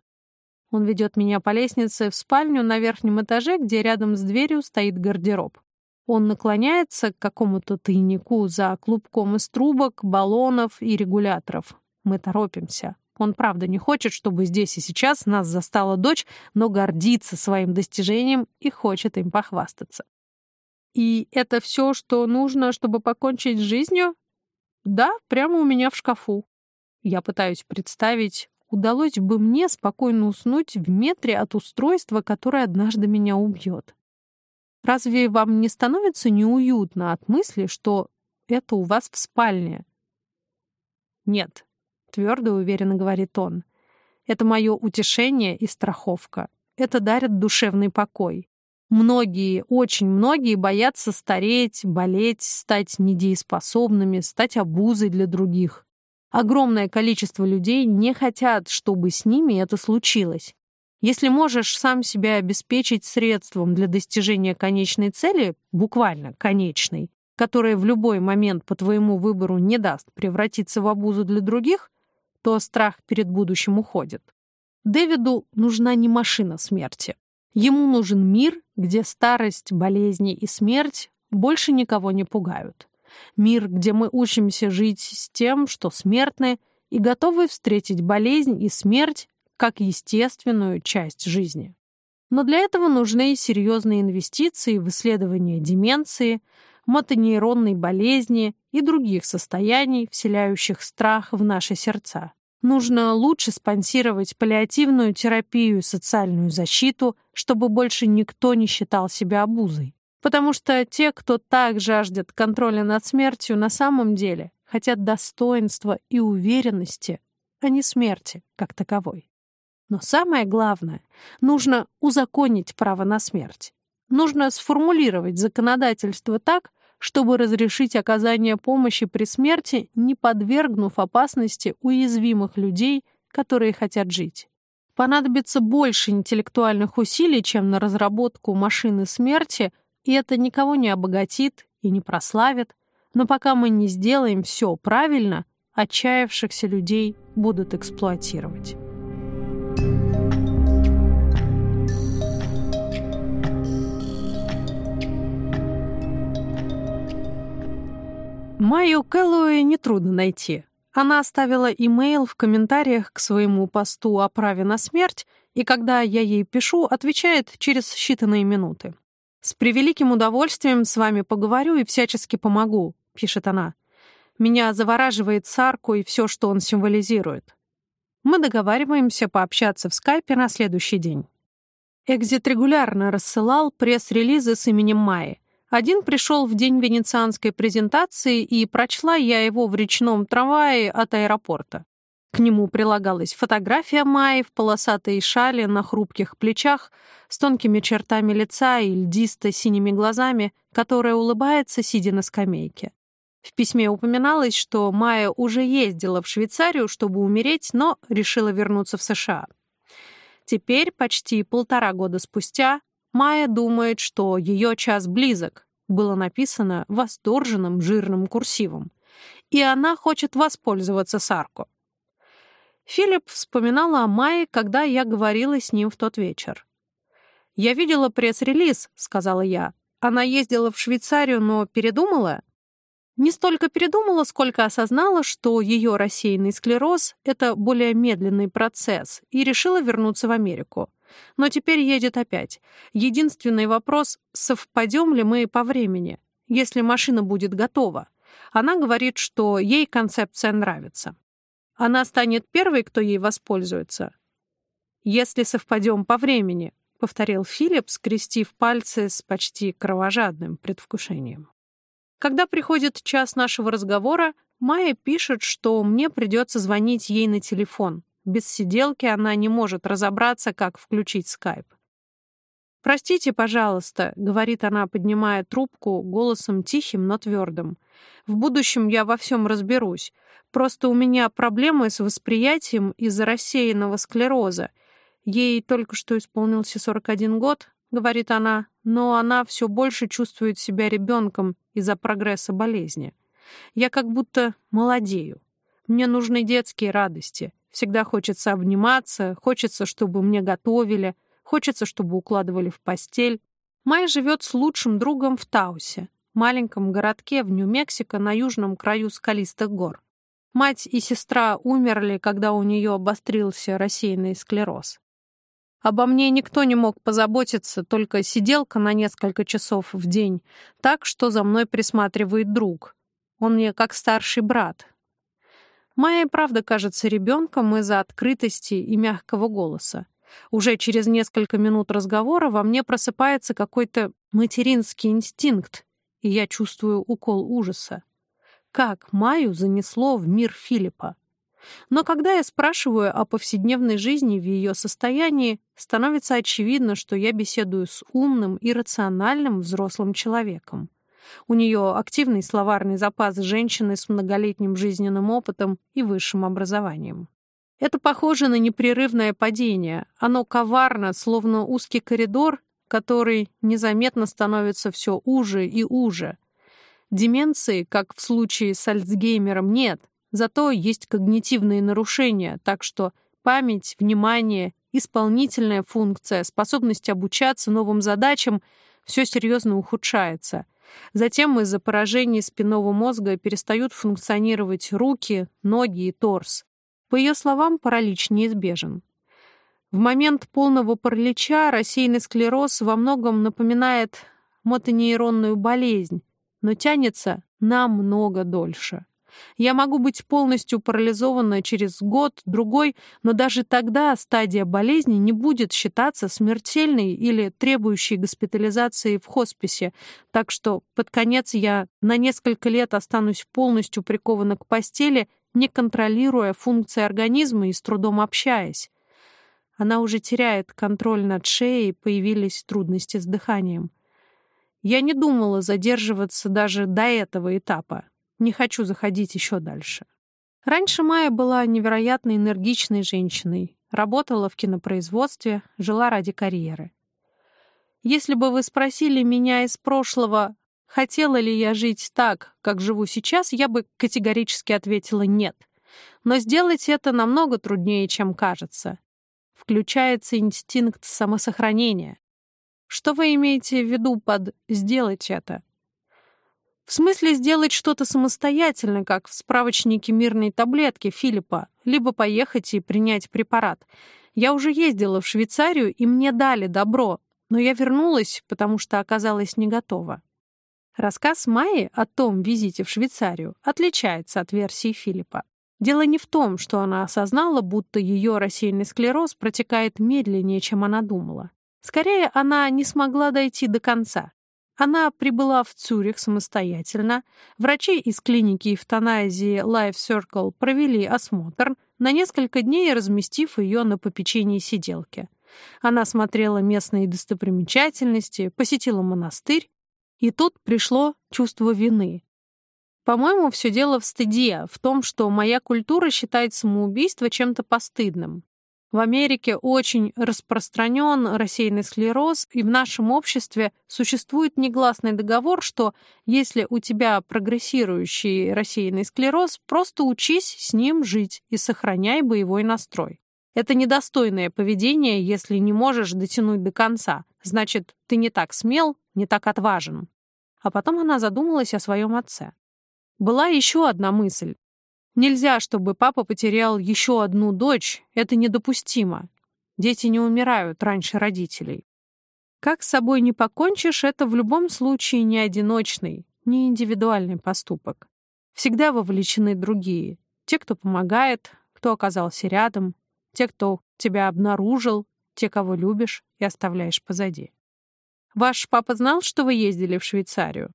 Он ведет меня по лестнице в спальню на верхнем этаже, где рядом с дверью стоит гардероб. Он наклоняется к какому-то тайнику за клубком из трубок, баллонов и регуляторов. Мы торопимся. Он правда не хочет, чтобы здесь и сейчас нас застала дочь, но гордится своим достижением и хочет им похвастаться. И это все, что нужно, чтобы покончить с жизнью? Да, прямо у меня в шкафу. Я пытаюсь представить, удалось бы мне спокойно уснуть в метре от устройства, которое однажды меня убьет. Разве вам не становится неуютно от мысли, что это у вас в спальне? Нет, твердо и уверенно говорит он. Это мое утешение и страховка. Это дарит душевный покой. Многие, очень многие боятся стареть, болеть, стать недееспособными, стать обузой для других. Огромное количество людей не хотят, чтобы с ними это случилось. Если можешь сам себя обеспечить средством для достижения конечной цели, буквально конечной, которая в любой момент по твоему выбору не даст превратиться в обузу для других, то страх перед будущим уходит. Дэвиду нужна не машина смерти. Ему нужен мир, где старость, болезни и смерть больше никого не пугают. Мир, где мы учимся жить с тем, что смертны, и готовы встретить болезнь и смерть как естественную часть жизни. Но для этого нужны серьезные инвестиции в исследование деменции, мотонейронной болезни и других состояний, вселяющих страх в наши сердца. Нужно лучше спонсировать паллиативную терапию и социальную защиту, чтобы больше никто не считал себя обузой. Потому что те, кто так жаждет контроля над смертью, на самом деле хотят достоинства и уверенности, а не смерти как таковой. Но самое главное, нужно узаконить право на смерть. Нужно сформулировать законодательство так, чтобы разрешить оказание помощи при смерти, не подвергнув опасности уязвимых людей, которые хотят жить. Понадобится больше интеллектуальных усилий, чем на разработку машины смерти, и это никого не обогатит и не прославит, но пока мы не сделаем все правильно, отчаявшихся людей будут эксплуатировать. Майю Кэллоуи нетрудно найти. Она оставила имейл в комментариях к своему посту о праве на смерть, и когда я ей пишу, отвечает через считанные минуты. «С превеликим удовольствием с вами поговорю и всячески помогу», — пишет она. «Меня завораживает Сарку и все, что он символизирует». Мы договариваемся пообщаться в скайпе на следующий день. Экзит регулярно рассылал пресс-релизы с именем Майи. Один пришел в день венецианской презентации, и прочла я его в речном трамвае от аэропорта. К нему прилагалась фотография Майи в полосатой шале на хрупких плечах, с тонкими чертами лица и льдисто-синими глазами, которая улыбается, сидя на скамейке. В письме упоминалось, что Майя уже ездила в Швейцарию, чтобы умереть, но решила вернуться в США. Теперь, почти полтора года спустя, Майя думает, что ее час близок, было написано восторженным жирным курсивом. И она хочет воспользоваться Сарко. Филипп вспоминала о Майе, когда я говорила с ним в тот вечер. «Я видела пресс-релиз», — сказала я. «Она ездила в Швейцарию, но передумала?» Не столько передумала, сколько осознала, что ее рассеянный склероз — это более медленный процесс, и решила вернуться в Америку. Но теперь едет опять. Единственный вопрос — совпадем ли мы по времени, если машина будет готова. Она говорит, что ей концепция нравится. Она станет первой, кто ей воспользуется. «Если совпадем по времени», — повторил Филипп, скрестив пальцы с почти кровожадным предвкушением. Когда приходит час нашего разговора, Майя пишет, что мне придется звонить ей на телефон. Без сиделки она не может разобраться, как включить скайп. «Простите, пожалуйста», — говорит она, поднимая трубку голосом тихим, но твердым. «В будущем я во всем разберусь. Просто у меня проблемы с восприятием из-за рассеянного склероза. Ей только что исполнился 41 год, говорит она, но она все больше чувствует себя ребенком из-за прогресса болезни. Я как будто молодею. Мне нужны детские радости. Всегда хочется обниматься, хочется, чтобы мне готовили, хочется, чтобы укладывали в постель. Майя живет с лучшим другом в Таусе, маленьком городке в Нью-Мексико на южном краю скалистых гор. Мать и сестра умерли, когда у нее обострился рассеянный склероз. Обо мне никто не мог позаботиться, только сиделка на несколько часов в день, так что за мной присматривает друг. Он мне как старший брат. Майя и правда кажется ребенком из-за открытости и мягкого голоса. Уже через несколько минут разговора во мне просыпается какой-то материнский инстинкт, и я чувствую укол ужаса. Как Майю занесло в мир Филиппа? Но когда я спрашиваю о повседневной жизни в ее состоянии, становится очевидно, что я беседую с умным и рациональным взрослым человеком. У нее активный словарный запас женщины с многолетним жизненным опытом и высшим образованием. Это похоже на непрерывное падение. Оно коварно, словно узкий коридор, который незаметно становится все уже и уже. Деменции, как в случае с Альцгеймером, нет — Зато есть когнитивные нарушения, так что память, внимание, исполнительная функция, способность обучаться новым задачам — все серьезно ухудшается. Затем из-за поражений спинного мозга перестают функционировать руки, ноги и торс. По ее словам, паралич неизбежен. В момент полного паралича рассеянный склероз во многом напоминает мотонейронную болезнь, но тянется намного дольше. Я могу быть полностью парализована через год, другой, но даже тогда стадия болезни не будет считаться смертельной или требующей госпитализации в хосписе, так что под конец я на несколько лет останусь полностью прикована к постели, не контролируя функции организма и с трудом общаясь. Она уже теряет контроль над шеей, появились трудности с дыханием. Я не думала задерживаться даже до этого этапа. Не хочу заходить еще дальше. Раньше Майя была невероятно энергичной женщиной, работала в кинопроизводстве, жила ради карьеры. Если бы вы спросили меня из прошлого, хотела ли я жить так, как живу сейчас, я бы категорически ответила «нет». Но сделать это намного труднее, чем кажется. Включается инстинкт самосохранения. Что вы имеете в виду под «сделать это»? В смысле сделать что-то самостоятельно, как в справочнике мирной таблетки Филиппа, либо поехать и принять препарат. Я уже ездила в Швейцарию, и мне дали добро, но я вернулась, потому что оказалась не готова. Рассказ Майи о том визите в Швейцарию отличается от версии Филиппа. Дело не в том, что она осознала, будто ее рассеянный склероз протекает медленнее, чем она думала. Скорее, она не смогла дойти до конца. Она прибыла в Цюрих самостоятельно. Врачи из клиники эвтаназии Life Circle провели осмотр, на несколько дней разместив ее на попечении сиделки. Она смотрела местные достопримечательности, посетила монастырь, и тут пришло чувство вины. По-моему, все дело в стыде, в том, что моя культура считает самоубийство чем-то постыдным. В Америке очень распространен рассеянный склероз, и в нашем обществе существует негласный договор, что если у тебя прогрессирующий рассеянный склероз, просто учись с ним жить и сохраняй боевой настрой. Это недостойное поведение, если не можешь дотянуть до конца. Значит, ты не так смел, не так отважен. А потом она задумалась о своем отце. Была еще одна мысль. Нельзя, чтобы папа потерял еще одну дочь. Это недопустимо. Дети не умирают раньше родителей. Как с собой не покончишь, это в любом случае не одиночный, не индивидуальный поступок. Всегда вовлечены другие. Те, кто помогает, кто оказался рядом, те, кто тебя обнаружил, те, кого любишь и оставляешь позади. Ваш папа знал, что вы ездили в Швейцарию?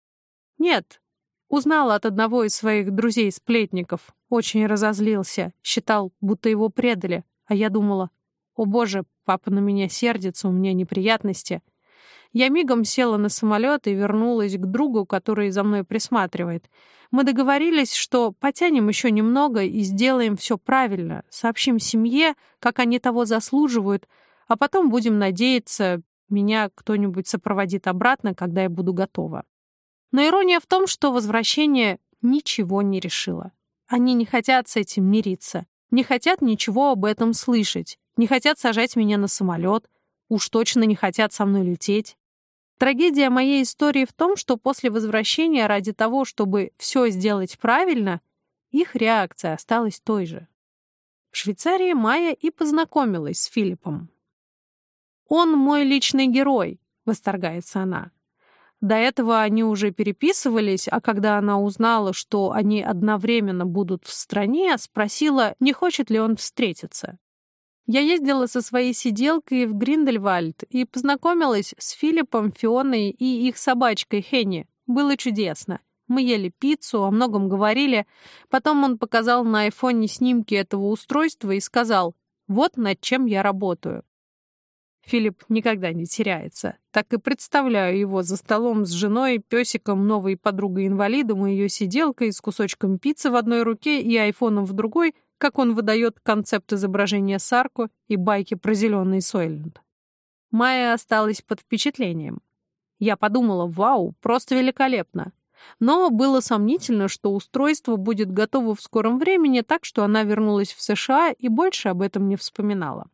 Нет. Узнал от одного из своих друзей-сплетников. Очень разозлился, считал, будто его предали. А я думала, о боже, папа на меня сердится, у меня неприятности. Я мигом села на самолет и вернулась к другу, который за мной присматривает. Мы договорились, что потянем еще немного и сделаем все правильно, сообщим семье, как они того заслуживают, а потом будем надеяться, меня кто-нибудь сопроводит обратно, когда я буду готова. Но ирония в том, что возвращение ничего не решило. Они не хотят с этим мириться, не хотят ничего об этом слышать, не хотят сажать меня на самолет, уж точно не хотят со мной лететь. Трагедия моей истории в том, что после возвращения ради того, чтобы все сделать правильно, их реакция осталась той же. В Швейцарии Майя и познакомилась с Филиппом. «Он мой личный герой», — восторгается она. До этого они уже переписывались, а когда она узнала, что они одновременно будут в стране, спросила, не хочет ли он встретиться. Я ездила со своей сиделкой в Гриндельвальд и познакомилась с Филиппом, Фионой и их собачкой Хенни. Было чудесно. Мы ели пиццу, о многом говорили. Потом он показал на айфоне снимки этого устройства и сказал, вот над чем я работаю. Филипп никогда не теряется. Так и представляю его за столом с женой, песиком, новой подругой-инвалидом и ее сиделкой с кусочком пиццы в одной руке и айфоном в другой, как он выдает концепт изображения Сарко и байки про зеленый Сойленд. Майя осталась под впечатлением. Я подумала, вау, просто великолепно. Но было сомнительно, что устройство будет готово в скором времени, так что она вернулась в США и больше об этом не вспоминала.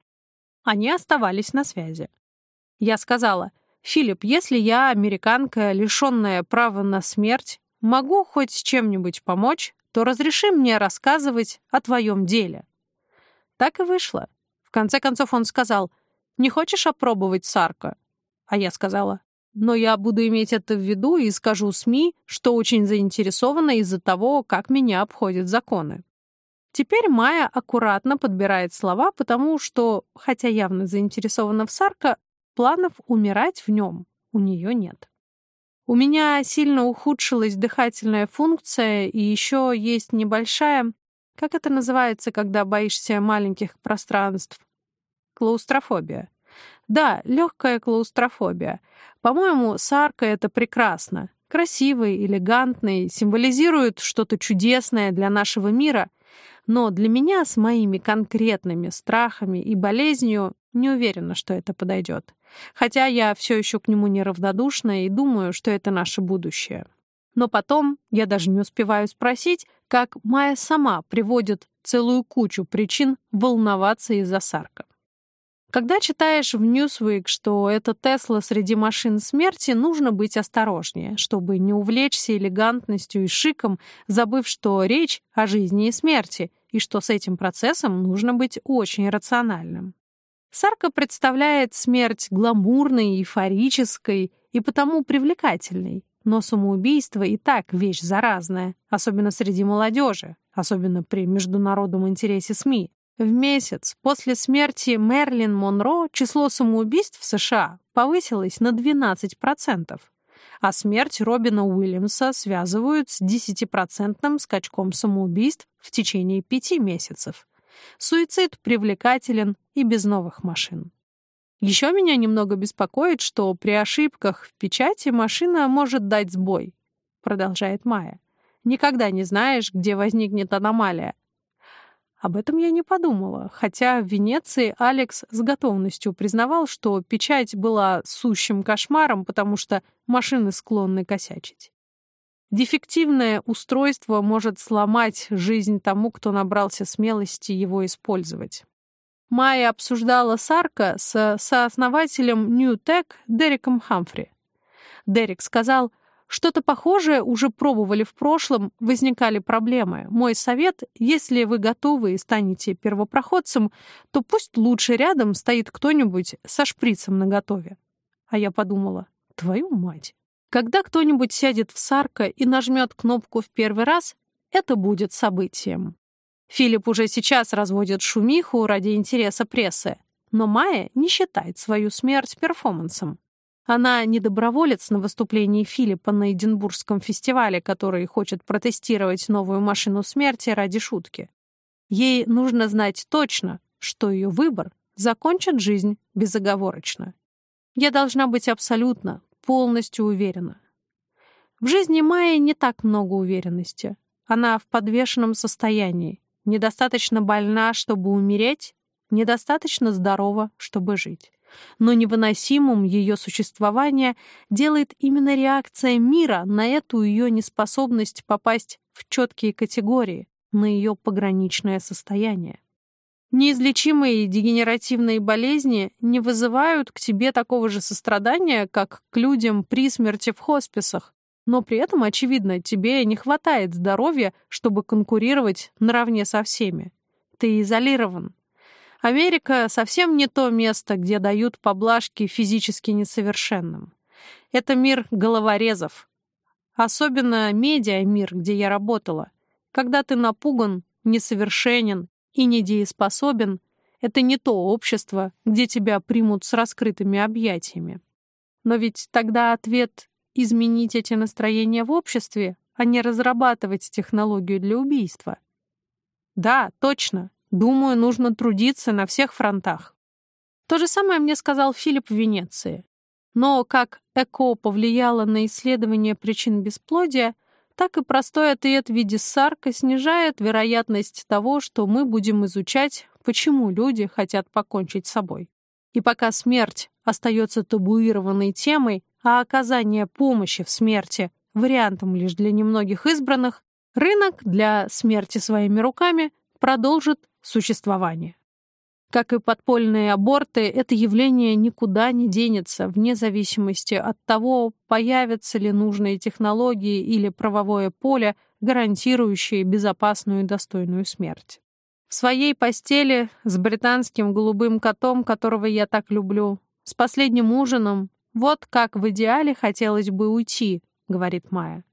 Они оставались на связи. Я сказала, «Филипп, если я, американка, лишенная права на смерть, могу хоть с чем-нибудь помочь, то разреши мне рассказывать о твоем деле». Так и вышло. В конце концов он сказал, «Не хочешь опробовать сарка?» А я сказала, «Но я буду иметь это в виду и скажу СМИ, что очень заинтересована из-за того, как меня обходят законы». Теперь Майя аккуратно подбирает слова, потому что, хотя явно заинтересована в Сарко, планов умирать в нем у нее нет. У меня сильно ухудшилась дыхательная функция, и еще есть небольшая, как это называется, когда боишься маленьких пространств? Клаустрофобия. Да, легкая клаустрофобия. По-моему, Сарка — это прекрасно. Красивый, элегантный, символизирует что-то чудесное для нашего мира, но для меня с моими конкретными страхами и болезнью не уверена, что это подойдет. Хотя я все еще к нему неравнодушна и думаю, что это наше будущее. Но потом я даже не успеваю спросить, как Майя сама приводит целую кучу причин волноваться из-за Сарка. Когда читаешь в Newsweek, что это Тесла среди машин смерти, нужно быть осторожнее, чтобы не увлечься элегантностью и шиком, забыв, что речь о жизни и смерти, и что с этим процессом нужно быть очень рациональным. Сарка представляет смерть гламурной, эйфорической и потому привлекательной, но самоубийство и так вещь заразная, особенно среди молодежи, особенно при международном интересе СМИ. В месяц после смерти Мерлин Монро число самоубийств в США повысилось на 12%, а смерть Робина Уильямса связывают с 10% скачком самоубийств в течение пяти месяцев. Суицид привлекателен и без новых машин. Еще меня немного беспокоит, что при ошибках в печати машина может дать сбой, продолжает Майя. Никогда не знаешь, где возникнет аномалия, Об этом я не подумала, хотя в Венеции Алекс с готовностью признавал, что печать была сущим кошмаром, потому что машины склонны косячить. Дефективное устройство может сломать жизнь тому, кто набрался смелости его использовать. Майя обсуждала Сарка с сооснователем New Tech Дереком Хамфри. Дерек сказал, что-то похожее уже пробовали в прошлом, возникали проблемы. Мой совет, если вы готовы и станете первопроходцем, то пусть лучше рядом стоит кто-нибудь со шприцем наготове. А я подумала, твою мать. Когда кто-нибудь сядет в Сарка и нажмет кнопку в первый раз, это будет событием. Филипп уже сейчас разводит шумиху ради интереса прессы, но Майя не считает свою смерть перформансом. Она не доброволец на выступлении Филиппа на Эдинбургском фестивале, который хочет протестировать новую машину смерти ради шутки. Ей нужно знать точно, что ее выбор закончит жизнь безоговорочно. Я должна быть абсолютно, полностью уверена. В жизни Майи не так много уверенности. Она в подвешенном состоянии, недостаточно больна, чтобы умереть, недостаточно здорова, чтобы жить но невыносимым ее существование делает именно реакция мира на эту ее неспособность попасть в четкие категории, на ее пограничное состояние. Неизлечимые дегенеративные болезни не вызывают к тебе такого же сострадания, как к людям при смерти в хосписах, но при этом, очевидно, тебе не хватает здоровья, чтобы конкурировать наравне со всеми. Ты изолирован, Америка совсем не то место, где дают поблажки физически несовершенным. Это мир головорезов. Особенно медиа-мир, где я работала. Когда ты напуган, несовершенен и недееспособен, это не то общество, где тебя примут с раскрытыми объятиями. Но ведь тогда ответ — изменить эти настроения в обществе, а не разрабатывать технологию для убийства. Да, точно, Думаю, нужно трудиться на всех фронтах. То же самое мне сказал Филипп в Венеции. Но как ЭКО повлияло на исследование причин бесплодия, так и простой ответ в виде сарка снижает вероятность того, что мы будем изучать, почему люди хотят покончить с собой. И пока смерть остается табуированной темой, а оказание помощи в смерти — вариантом лишь для немногих избранных, рынок для смерти своими руками продолжит существования. Как и подпольные аборты, это явление никуда не денется, вне зависимости от того, появятся ли нужные технологии или правовое поле, гарантирующие безопасную и достойную смерть. В своей постели с британским голубым котом, которого я так люблю, с последним ужином, вот как в идеале хотелось бы уйти, говорит Майя.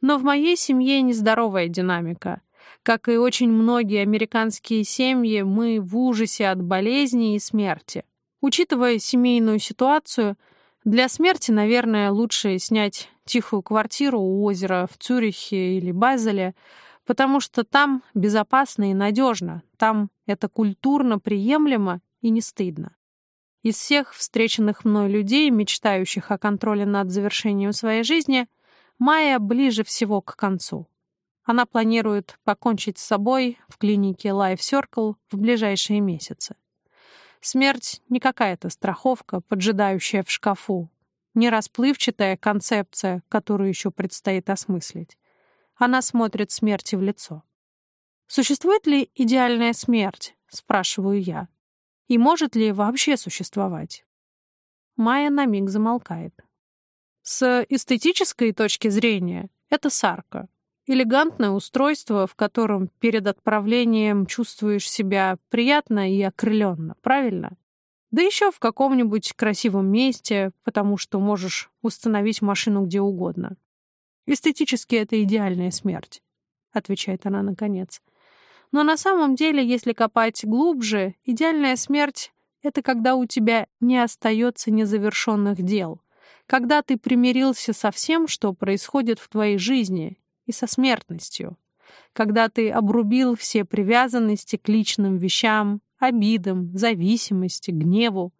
Но в моей семье нездоровая динамика. Как и очень многие американские семьи, мы в ужасе от болезни и смерти. Учитывая семейную ситуацию, для смерти, наверное, лучше снять тихую квартиру у озера в Цюрихе или Базеле, потому что там безопасно и надежно, там это культурно приемлемо и не стыдно. Из всех встреченных мной людей, мечтающих о контроле над завершением своей жизни, Майя ближе всего к концу. Она планирует покончить с собой в клинике Life Circle в ближайшие месяцы. Смерть не какая-то страховка, поджидающая в шкафу, не расплывчатая концепция, которую еще предстоит осмыслить. Она смотрит смерти в лицо. «Существует ли идеальная смерть?» — спрашиваю я. «И может ли вообще существовать?» Майя на миг замолкает. С эстетической точки зрения это сарка, Элегантное устройство, в котором перед отправлением чувствуешь себя приятно и окрыленно, правильно? Да еще в каком-нибудь красивом месте, потому что можешь установить машину где угодно. Эстетически это идеальная смерть, отвечает она наконец. Но на самом деле, если копать глубже, идеальная смерть — это когда у тебя не остается незавершенных дел, когда ты примирился со всем, что происходит в твоей жизни, и со смертностью, когда ты обрубил все привязанности к личным вещам, обидам, зависимости, гневу.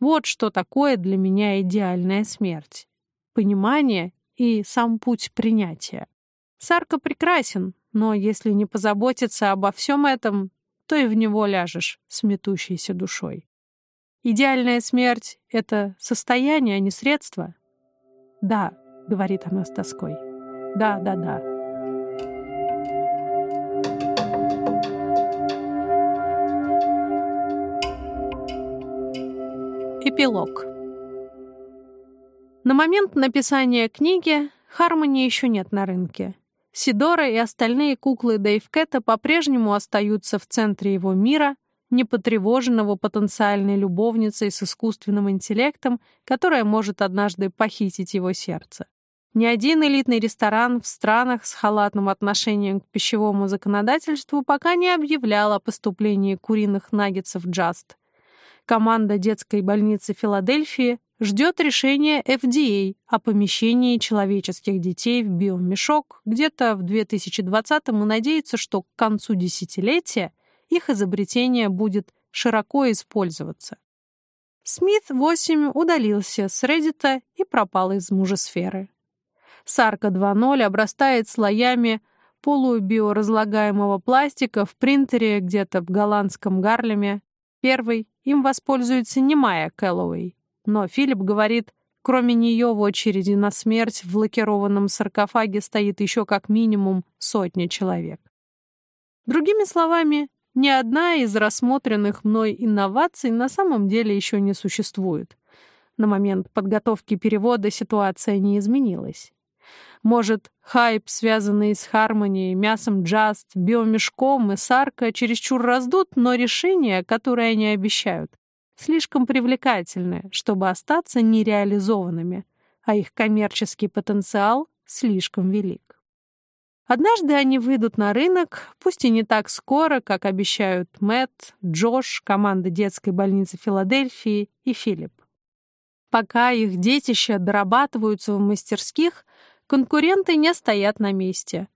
Вот что такое для меня идеальная смерть. Понимание и сам путь принятия. Сарка прекрасен, но если не позаботиться обо всем этом, то и в него ляжешь с метущейся душой. Идеальная смерть — это состояние, а не средство. «Да», — говорит она с тоской. «Да, да, да». Эпилог. На момент написания книги Хармони еще нет на рынке. Сидора и остальные куклы Дэйв Кэта по-прежнему остаются в центре его мира, непотревоженного потенциальной любовницей с искусственным интеллектом, которая может однажды похитить его сердце. Ни один элитный ресторан в странах с халатным отношением к пищевому законодательству пока не объявлял о поступлении куриных наггетсов Just. Команда детской больницы Филадельфии ждет решения FDA о помещении человеческих детей в биомешок где-то в 2020-м и надеется, что к концу десятилетия их изобретение будет широко использоваться. Смит 8 удалился с Reddit и пропал из мужесферы. Сарка 2.0 обрастает слоями полубиоразлагаемого пластика в принтере где-то в голландском Гарлеме. Первый им воспользуется не Майя Кэллоуэй, но Филипп говорит, кроме нее в очереди на смерть в лакированном саркофаге стоит еще как минимум сотня человек. Другими словами, ни одна из рассмотренных мной инноваций на самом деле еще не существует. На момент подготовки перевода ситуация не изменилась. Может, хайп, связанный с Хармонией, мясом Джаст, биомешком и Сарка, чересчур раздут, но решения, которые они обещают, слишком привлекательны, чтобы остаться нереализованными, а их коммерческий потенциал слишком велик. Однажды они выйдут на рынок, пусть и не так скоро, как обещают Мэтт, Джош, команда детской больницы Филадельфии и Филипп. Пока их детища дорабатываются в мастерских, конкуренты не стоят на месте.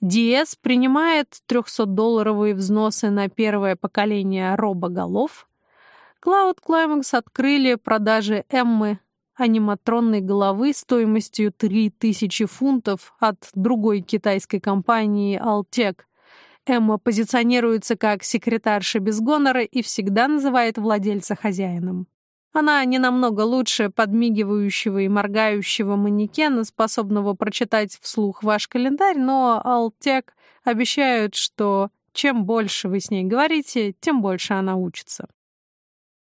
Диэс принимает 300-долларовые взносы на первое поколение робоголов. Cloud Climax открыли продажи Эммы аниматронной головы стоимостью 3000 фунтов от другой китайской компании Altec. Эмма позиционируется как секретарша без гонора и всегда называет владельца хозяином. Она не намного лучше подмигивающего и моргающего манекена, способного прочитать вслух ваш календарь, но Altec обещают, что чем больше вы с ней говорите, тем больше она учится.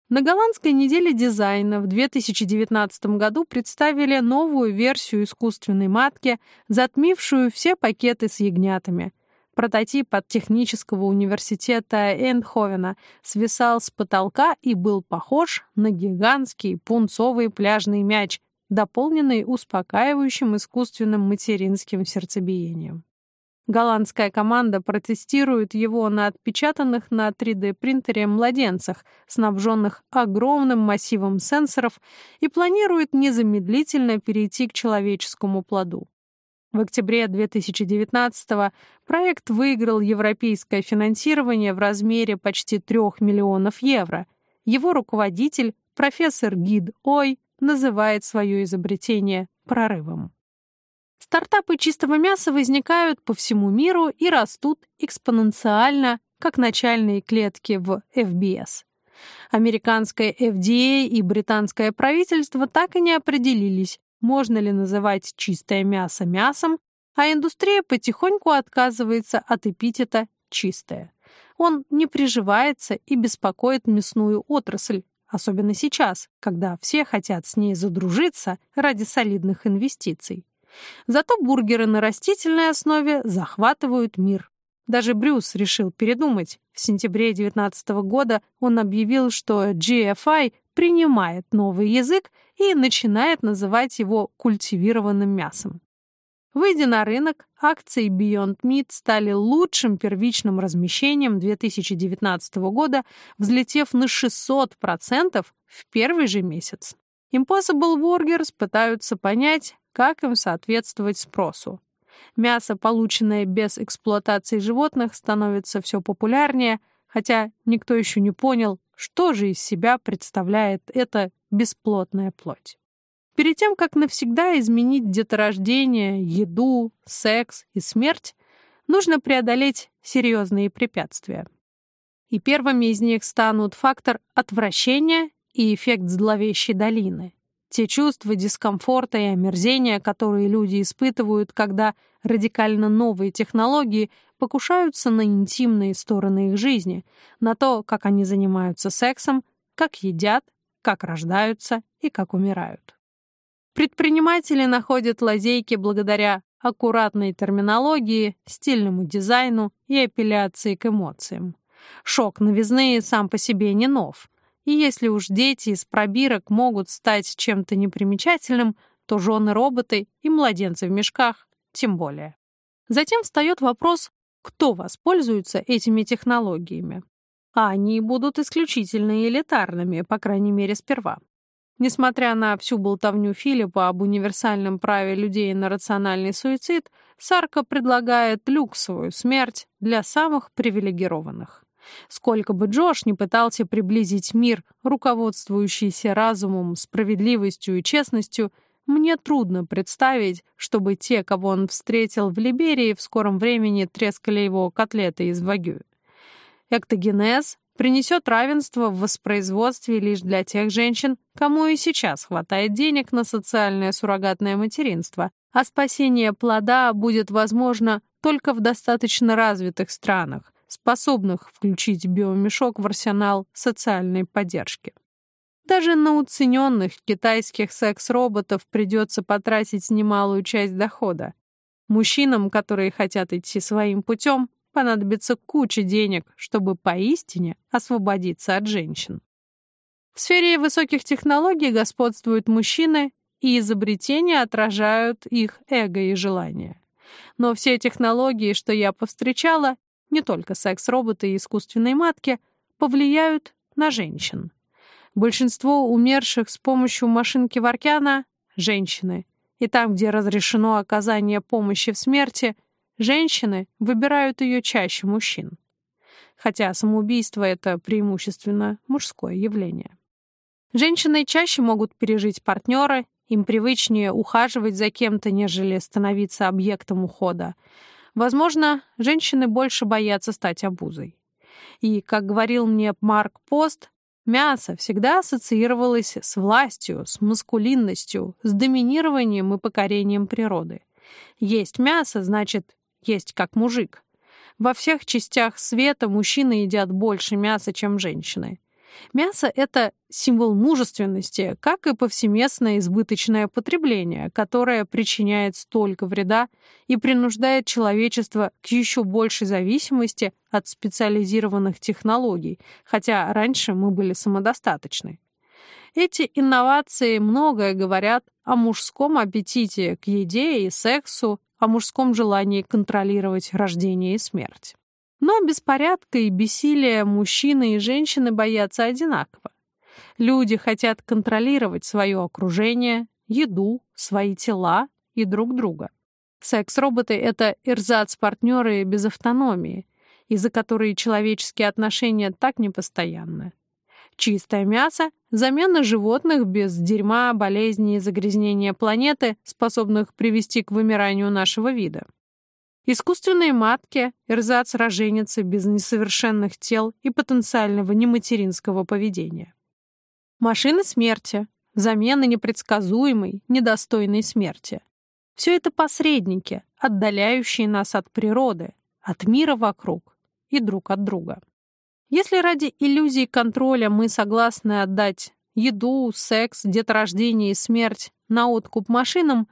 На голландской неделе дизайна в 2019 году представили новую версию искусственной матки, затмившую все пакеты с ягнятами. Прототип от технического университета Эндховена свисал с потолка и был похож на гигантский пунцовый пляжный мяч, дополненный успокаивающим искусственным материнским сердцебиением. Голландская команда протестирует его на отпечатанных на 3D-принтере младенцах, снабженных огромным массивом сенсоров, и планирует незамедлительно перейти к человеческому плоду. В октябре 2019 проект выиграл европейское финансирование в размере почти 3 миллионов евро. Его руководитель, профессор Гид Ой, называет свое изобретение прорывом. Стартапы чистого мяса возникают по всему миру и растут экспоненциально, как начальные клетки в FBS. Американское FDA и британское правительство так и не определились, можно ли называть чистое мясо мясом, а индустрия потихоньку отказывается от эпитета «чистое». Он не приживается и беспокоит мясную отрасль, особенно сейчас, когда все хотят с ней задружиться ради солидных инвестиций. Зато бургеры на растительной основе захватывают мир. Даже Брюс решил передумать. В сентябре 2019 года он объявил, что GFI принимает новый язык и начинает называть его культивированным мясом. Выйдя на рынок, акции Beyond Meat стали лучшим первичным размещением 2019 года, взлетев на 600% в первый же месяц. Impossible Burgers пытаются понять, как им соответствовать спросу. Мясо, полученное без эксплуатации животных, становится все популярнее, хотя никто еще не понял, что же из себя представляет эта бесплотная плоть. Перед тем, как навсегда изменить деторождение, еду, секс и смерть, нужно преодолеть серьезные препятствия. И первыми из них станут фактор отвращения и эффект зловещей долины. Те чувства дискомфорта и омерзения, которые люди испытывают, когда радикально новые технологии покушаются на интимные стороны их жизни, на то, как они занимаются сексом, как едят, как рождаются и как умирают. Предприниматели находят лазейки благодаря аккуратной терминологии, стильному дизайну и апелляции к эмоциям. Шок новизны сам по себе не нов. И если уж дети из пробирок могут стать чем-то непримечательным, то жены-роботы и младенцы в мешках тем более. Затем встает вопрос, кто воспользуется этими технологиями. А они будут исключительно элитарными, по крайней мере, сперва. Несмотря на всю болтовню Филиппа об универсальном праве людей на рациональный суицид, Сарка предлагает люксовую смерть для самых привилегированных. Сколько бы Джош не пытался приблизить мир, руководствующийся разумом, справедливостью и честностью, мне трудно представить, чтобы те, кого он встретил в Либерии, в скором времени трескали его котлеты из вагю. Эктогенез принесет равенство в воспроизводстве лишь для тех женщин, кому и сейчас хватает денег на социальное суррогатное материнство, а спасение плода будет возможно только в достаточно развитых странах, способных включить биомешок в арсенал социальной поддержки. Даже на уцененных китайских секс-роботов придется потратить немалую часть дохода. Мужчинам, которые хотят идти своим путем, понадобится куча денег, чтобы поистине освободиться от женщин. В сфере высоких технологий господствуют мужчины, и изобретения отражают их эго и желания. Но все технологии, что я повстречала, не только секс-роботы и искусственные матки, повлияют на женщин. Большинство умерших с помощью машинки Варкяна — женщины. И там, где разрешено оказание помощи в смерти — Женщины выбирают ее чаще мужчин. Хотя самоубийство — это преимущественно мужское явление. Женщины чаще могут пережить партнера, им привычнее ухаживать за кем-то, нежели становиться объектом ухода. Возможно, женщины больше боятся стать обузой. И, как говорил мне Марк Пост, мясо всегда ассоциировалось с властью, с маскулинностью, с доминированием и покорением природы. Есть мясо, значит, есть как мужик. Во всех частях света мужчины едят больше мяса, чем женщины. Мясо — это символ мужественности, как и повсеместное избыточное потребление, которое причиняет столько вреда и принуждает человечество к еще большей зависимости от специализированных технологий, хотя раньше мы были самодостаточны. Эти инновации многое говорят о мужском аппетите к еде и сексу, о мужском желании контролировать рождение и смерть. Но беспорядка и бессилия мужчины и женщины боятся одинаково. Люди хотят контролировать свое окружение, еду, свои тела и друг друга. Секс-роботы — это эрзац-партнеры без автономии, из-за которой человеческие отношения так непостоянны. Чистое мясо — замена животных без дерьма, болезней и загрязнения планеты, способных привести к вымиранию нашего вида. Искусственные матки, эрзац роженицы без несовершенных тел и потенциального нематеринского поведения. Машины смерти, замена непредсказуемой, недостойной смерти. Все это посредники, отдаляющие нас от природы, от мира вокруг и друг от друга. Если ради иллюзии контроля мы согласны отдать еду, секс, деторождение и смерть на откуп машинам,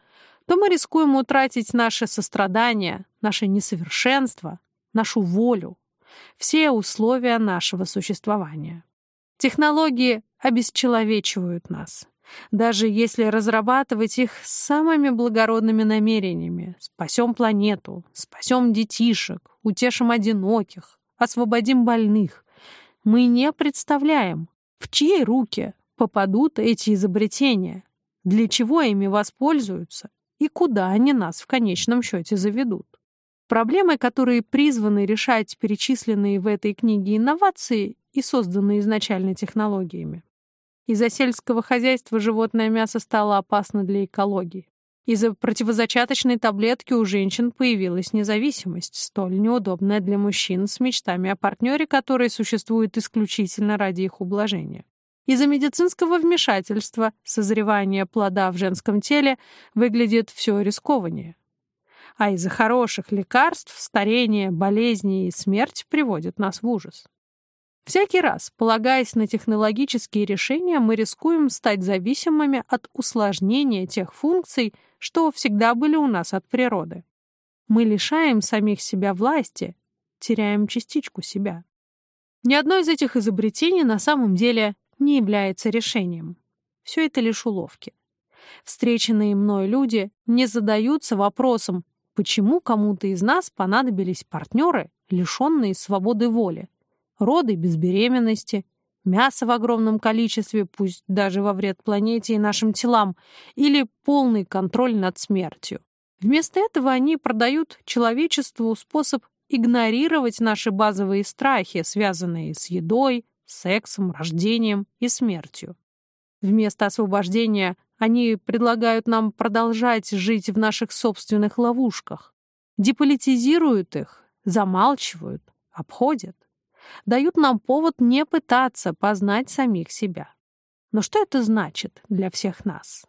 то мы рискуем утратить наше сострадание, наше несовершенство, нашу волю, все условия нашего существования. Технологии обесчеловечивают нас. Даже если разрабатывать их с самыми благородными намерениями, спасем планету, спасем детишек, утешим одиноких, освободим больных, мы не представляем, в чьи руки попадут эти изобретения, для чего ими воспользуются и куда они нас в конечном счете заведут. Проблемы, которые призваны решать перечисленные в этой книге инновации и созданные изначально технологиями. Из-за сельского хозяйства животное мясо стало опасно для экологии. Из-за противозачаточной таблетки у женщин появилась независимость, столь неудобная для мужчин с мечтами о партнере, который существует исключительно ради их ублажения. Из-за медицинского вмешательства созревание плода в женском теле выглядит все рискованнее. А из-за хороших лекарств старение, болезни и смерть приводят нас в ужас. Всякий раз, полагаясь на технологические решения, мы рискуем стать зависимыми от усложнения тех функций, что всегда были у нас от природы. Мы лишаем самих себя власти, теряем частичку себя. Ни одно из этих изобретений на самом деле не является решением. Все это лишь уловки. Встреченные мной люди не задаются вопросом, почему кому-то из нас понадобились партнеры, лишенные свободы воли, роды без беременности, мясо в огромном количестве, пусть даже во вред планете и нашим телам, или полный контроль над смертью. Вместо этого они продают человечеству способ игнорировать наши базовые страхи, связанные с едой, сексом, рождением и смертью. Вместо освобождения они предлагают нам продолжать жить в наших собственных ловушках, деполитизируют их, замалчивают, обходят дают нам повод не пытаться познать самих себя. Но что это значит для всех нас?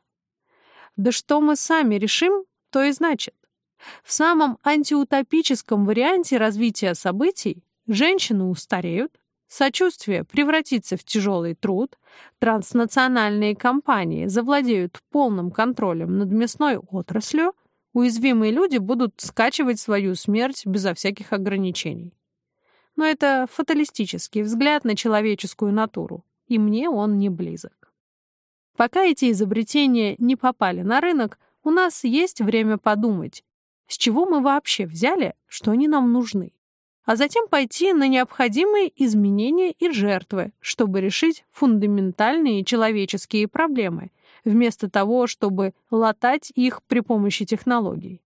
Да что мы сами решим, то и значит. В самом антиутопическом варианте развития событий женщины устареют, сочувствие превратится в тяжелый труд, транснациональные компании завладеют полным контролем над мясной отраслью, уязвимые люди будут скачивать свою смерть безо всяких ограничений. Но это фаталистический взгляд на человеческую натуру, и мне он не близок. Пока эти изобретения не попали на рынок, у нас есть время подумать, с чего мы вообще взяли, что они нам нужны, а затем пойти на необходимые изменения и жертвы, чтобы решить фундаментальные человеческие проблемы, вместо того, чтобы латать их при помощи технологий.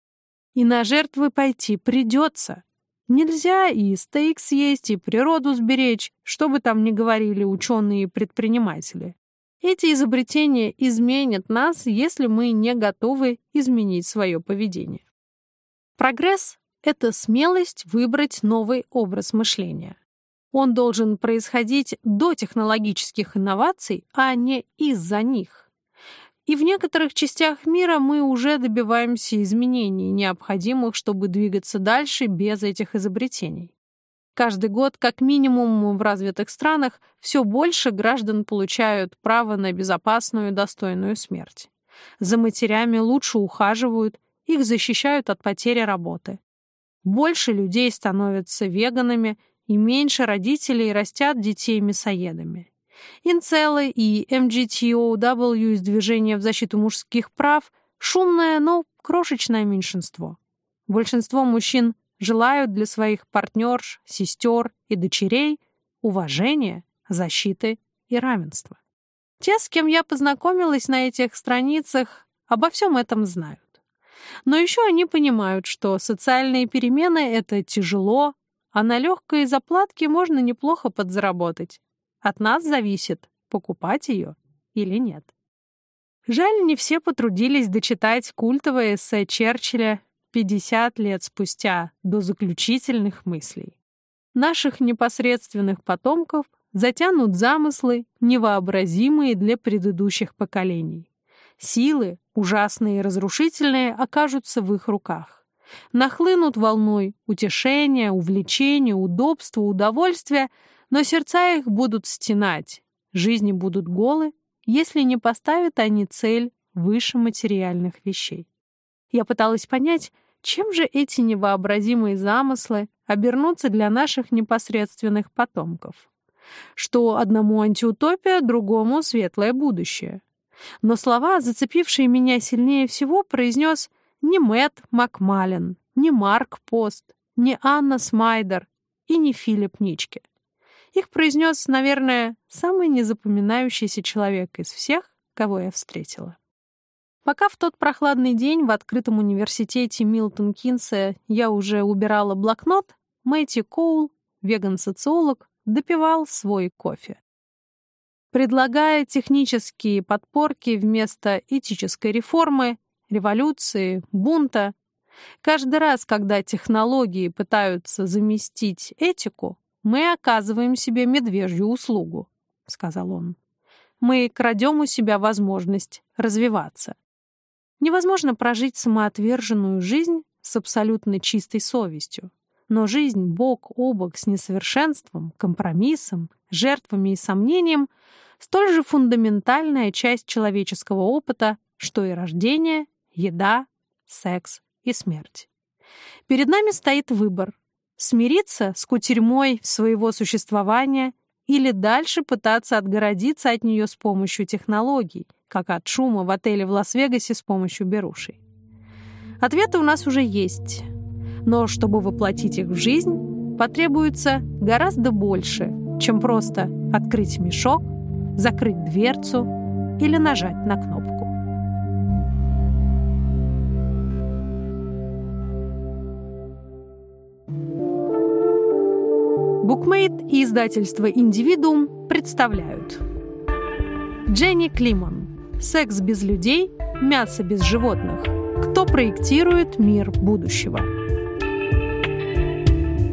И на жертвы пойти придется, Нельзя и стейк съесть, и природу сберечь, что бы там ни говорили ученые и предприниматели. Эти изобретения изменят нас, если мы не готовы изменить свое поведение. Прогресс — это смелость выбрать новый образ мышления. Он должен происходить до технологических инноваций, а не из-за них. И в некоторых частях мира мы уже добиваемся изменений, необходимых, чтобы двигаться дальше без этих изобретений. Каждый год, как минимум в развитых странах, все больше граждан получают право на безопасную и достойную смерть. За матерями лучше ухаживают, их защищают от потери работы. Больше людей становятся веганами, и меньше родителей растят детей мясоедами. Инцелы и MGTOW из движения в защиту мужских прав — шумное, но крошечное меньшинство. Большинство мужчин желают для своих партнерш, сестер и дочерей уважения, защиты и равенства. Те, с кем я познакомилась на этих страницах, обо всем этом знают. Но еще они понимают, что социальные перемены — это тяжело, а на легкой заплатке можно неплохо подзаработать. От нас зависит, покупать ее или нет. Жаль, не все потрудились дочитать культовое эссе Черчилля 50 лет спустя до заключительных мыслей. Наших непосредственных потомков затянут замыслы, невообразимые для предыдущих поколений. Силы, ужасные и разрушительные, окажутся в их руках. Нахлынут волной утешения, увлечения, удобства, удовольствия, но сердца их будут стенать, жизни будут голы, если не поставят они цель выше материальных вещей. Я пыталась понять, чем же эти невообразимые замыслы обернутся для наших непосредственных потомков. Что одному антиутопия, другому светлое будущее. Но слова, зацепившие меня сильнее всего, произнес не Мэтт Макмален, не Марк Пост, не Анна Смайдер и не Филипп Ничке. Их произнес, наверное, самый незапоминающийся человек из всех, кого я встретила. Пока в тот прохладный день в открытом университете Милтон Кинса я уже убирала блокнот, Мэтти Коул, веган-социолог, допивал свой кофе. Предлагая технические подпорки вместо этической реформы, революции, бунта. Каждый раз, когда технологии пытаются заместить этику, мы оказываем себе медвежью услугу, — сказал он. Мы крадем у себя возможность развиваться. Невозможно прожить самоотверженную жизнь с абсолютно чистой совестью. Но жизнь бок о бок с несовершенством, компромиссом, жертвами и сомнением — столь же фундаментальная часть человеческого опыта, что и рождение, еда, секс и смерть. Перед нами стоит выбор — смириться с кутерьмой своего существования или дальше пытаться отгородиться от нее с помощью технологий, как от шума в отеле в Лас-Вегасе с помощью беруши. Ответы у нас уже есть, но чтобы воплотить их в жизнь, потребуется гораздо больше, чем просто открыть мешок, закрыть дверцу или нажать на кнопку. Букмейт и издательство «Индивидуум» представляют Дженни Климан «Секс без людей, мясо без животных. Кто проектирует мир будущего?»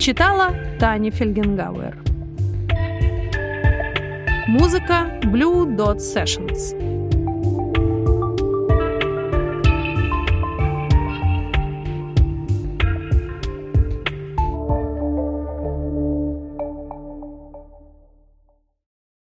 Читала Таня Фельгенгауэр. Музыка Blue Dot Sessions.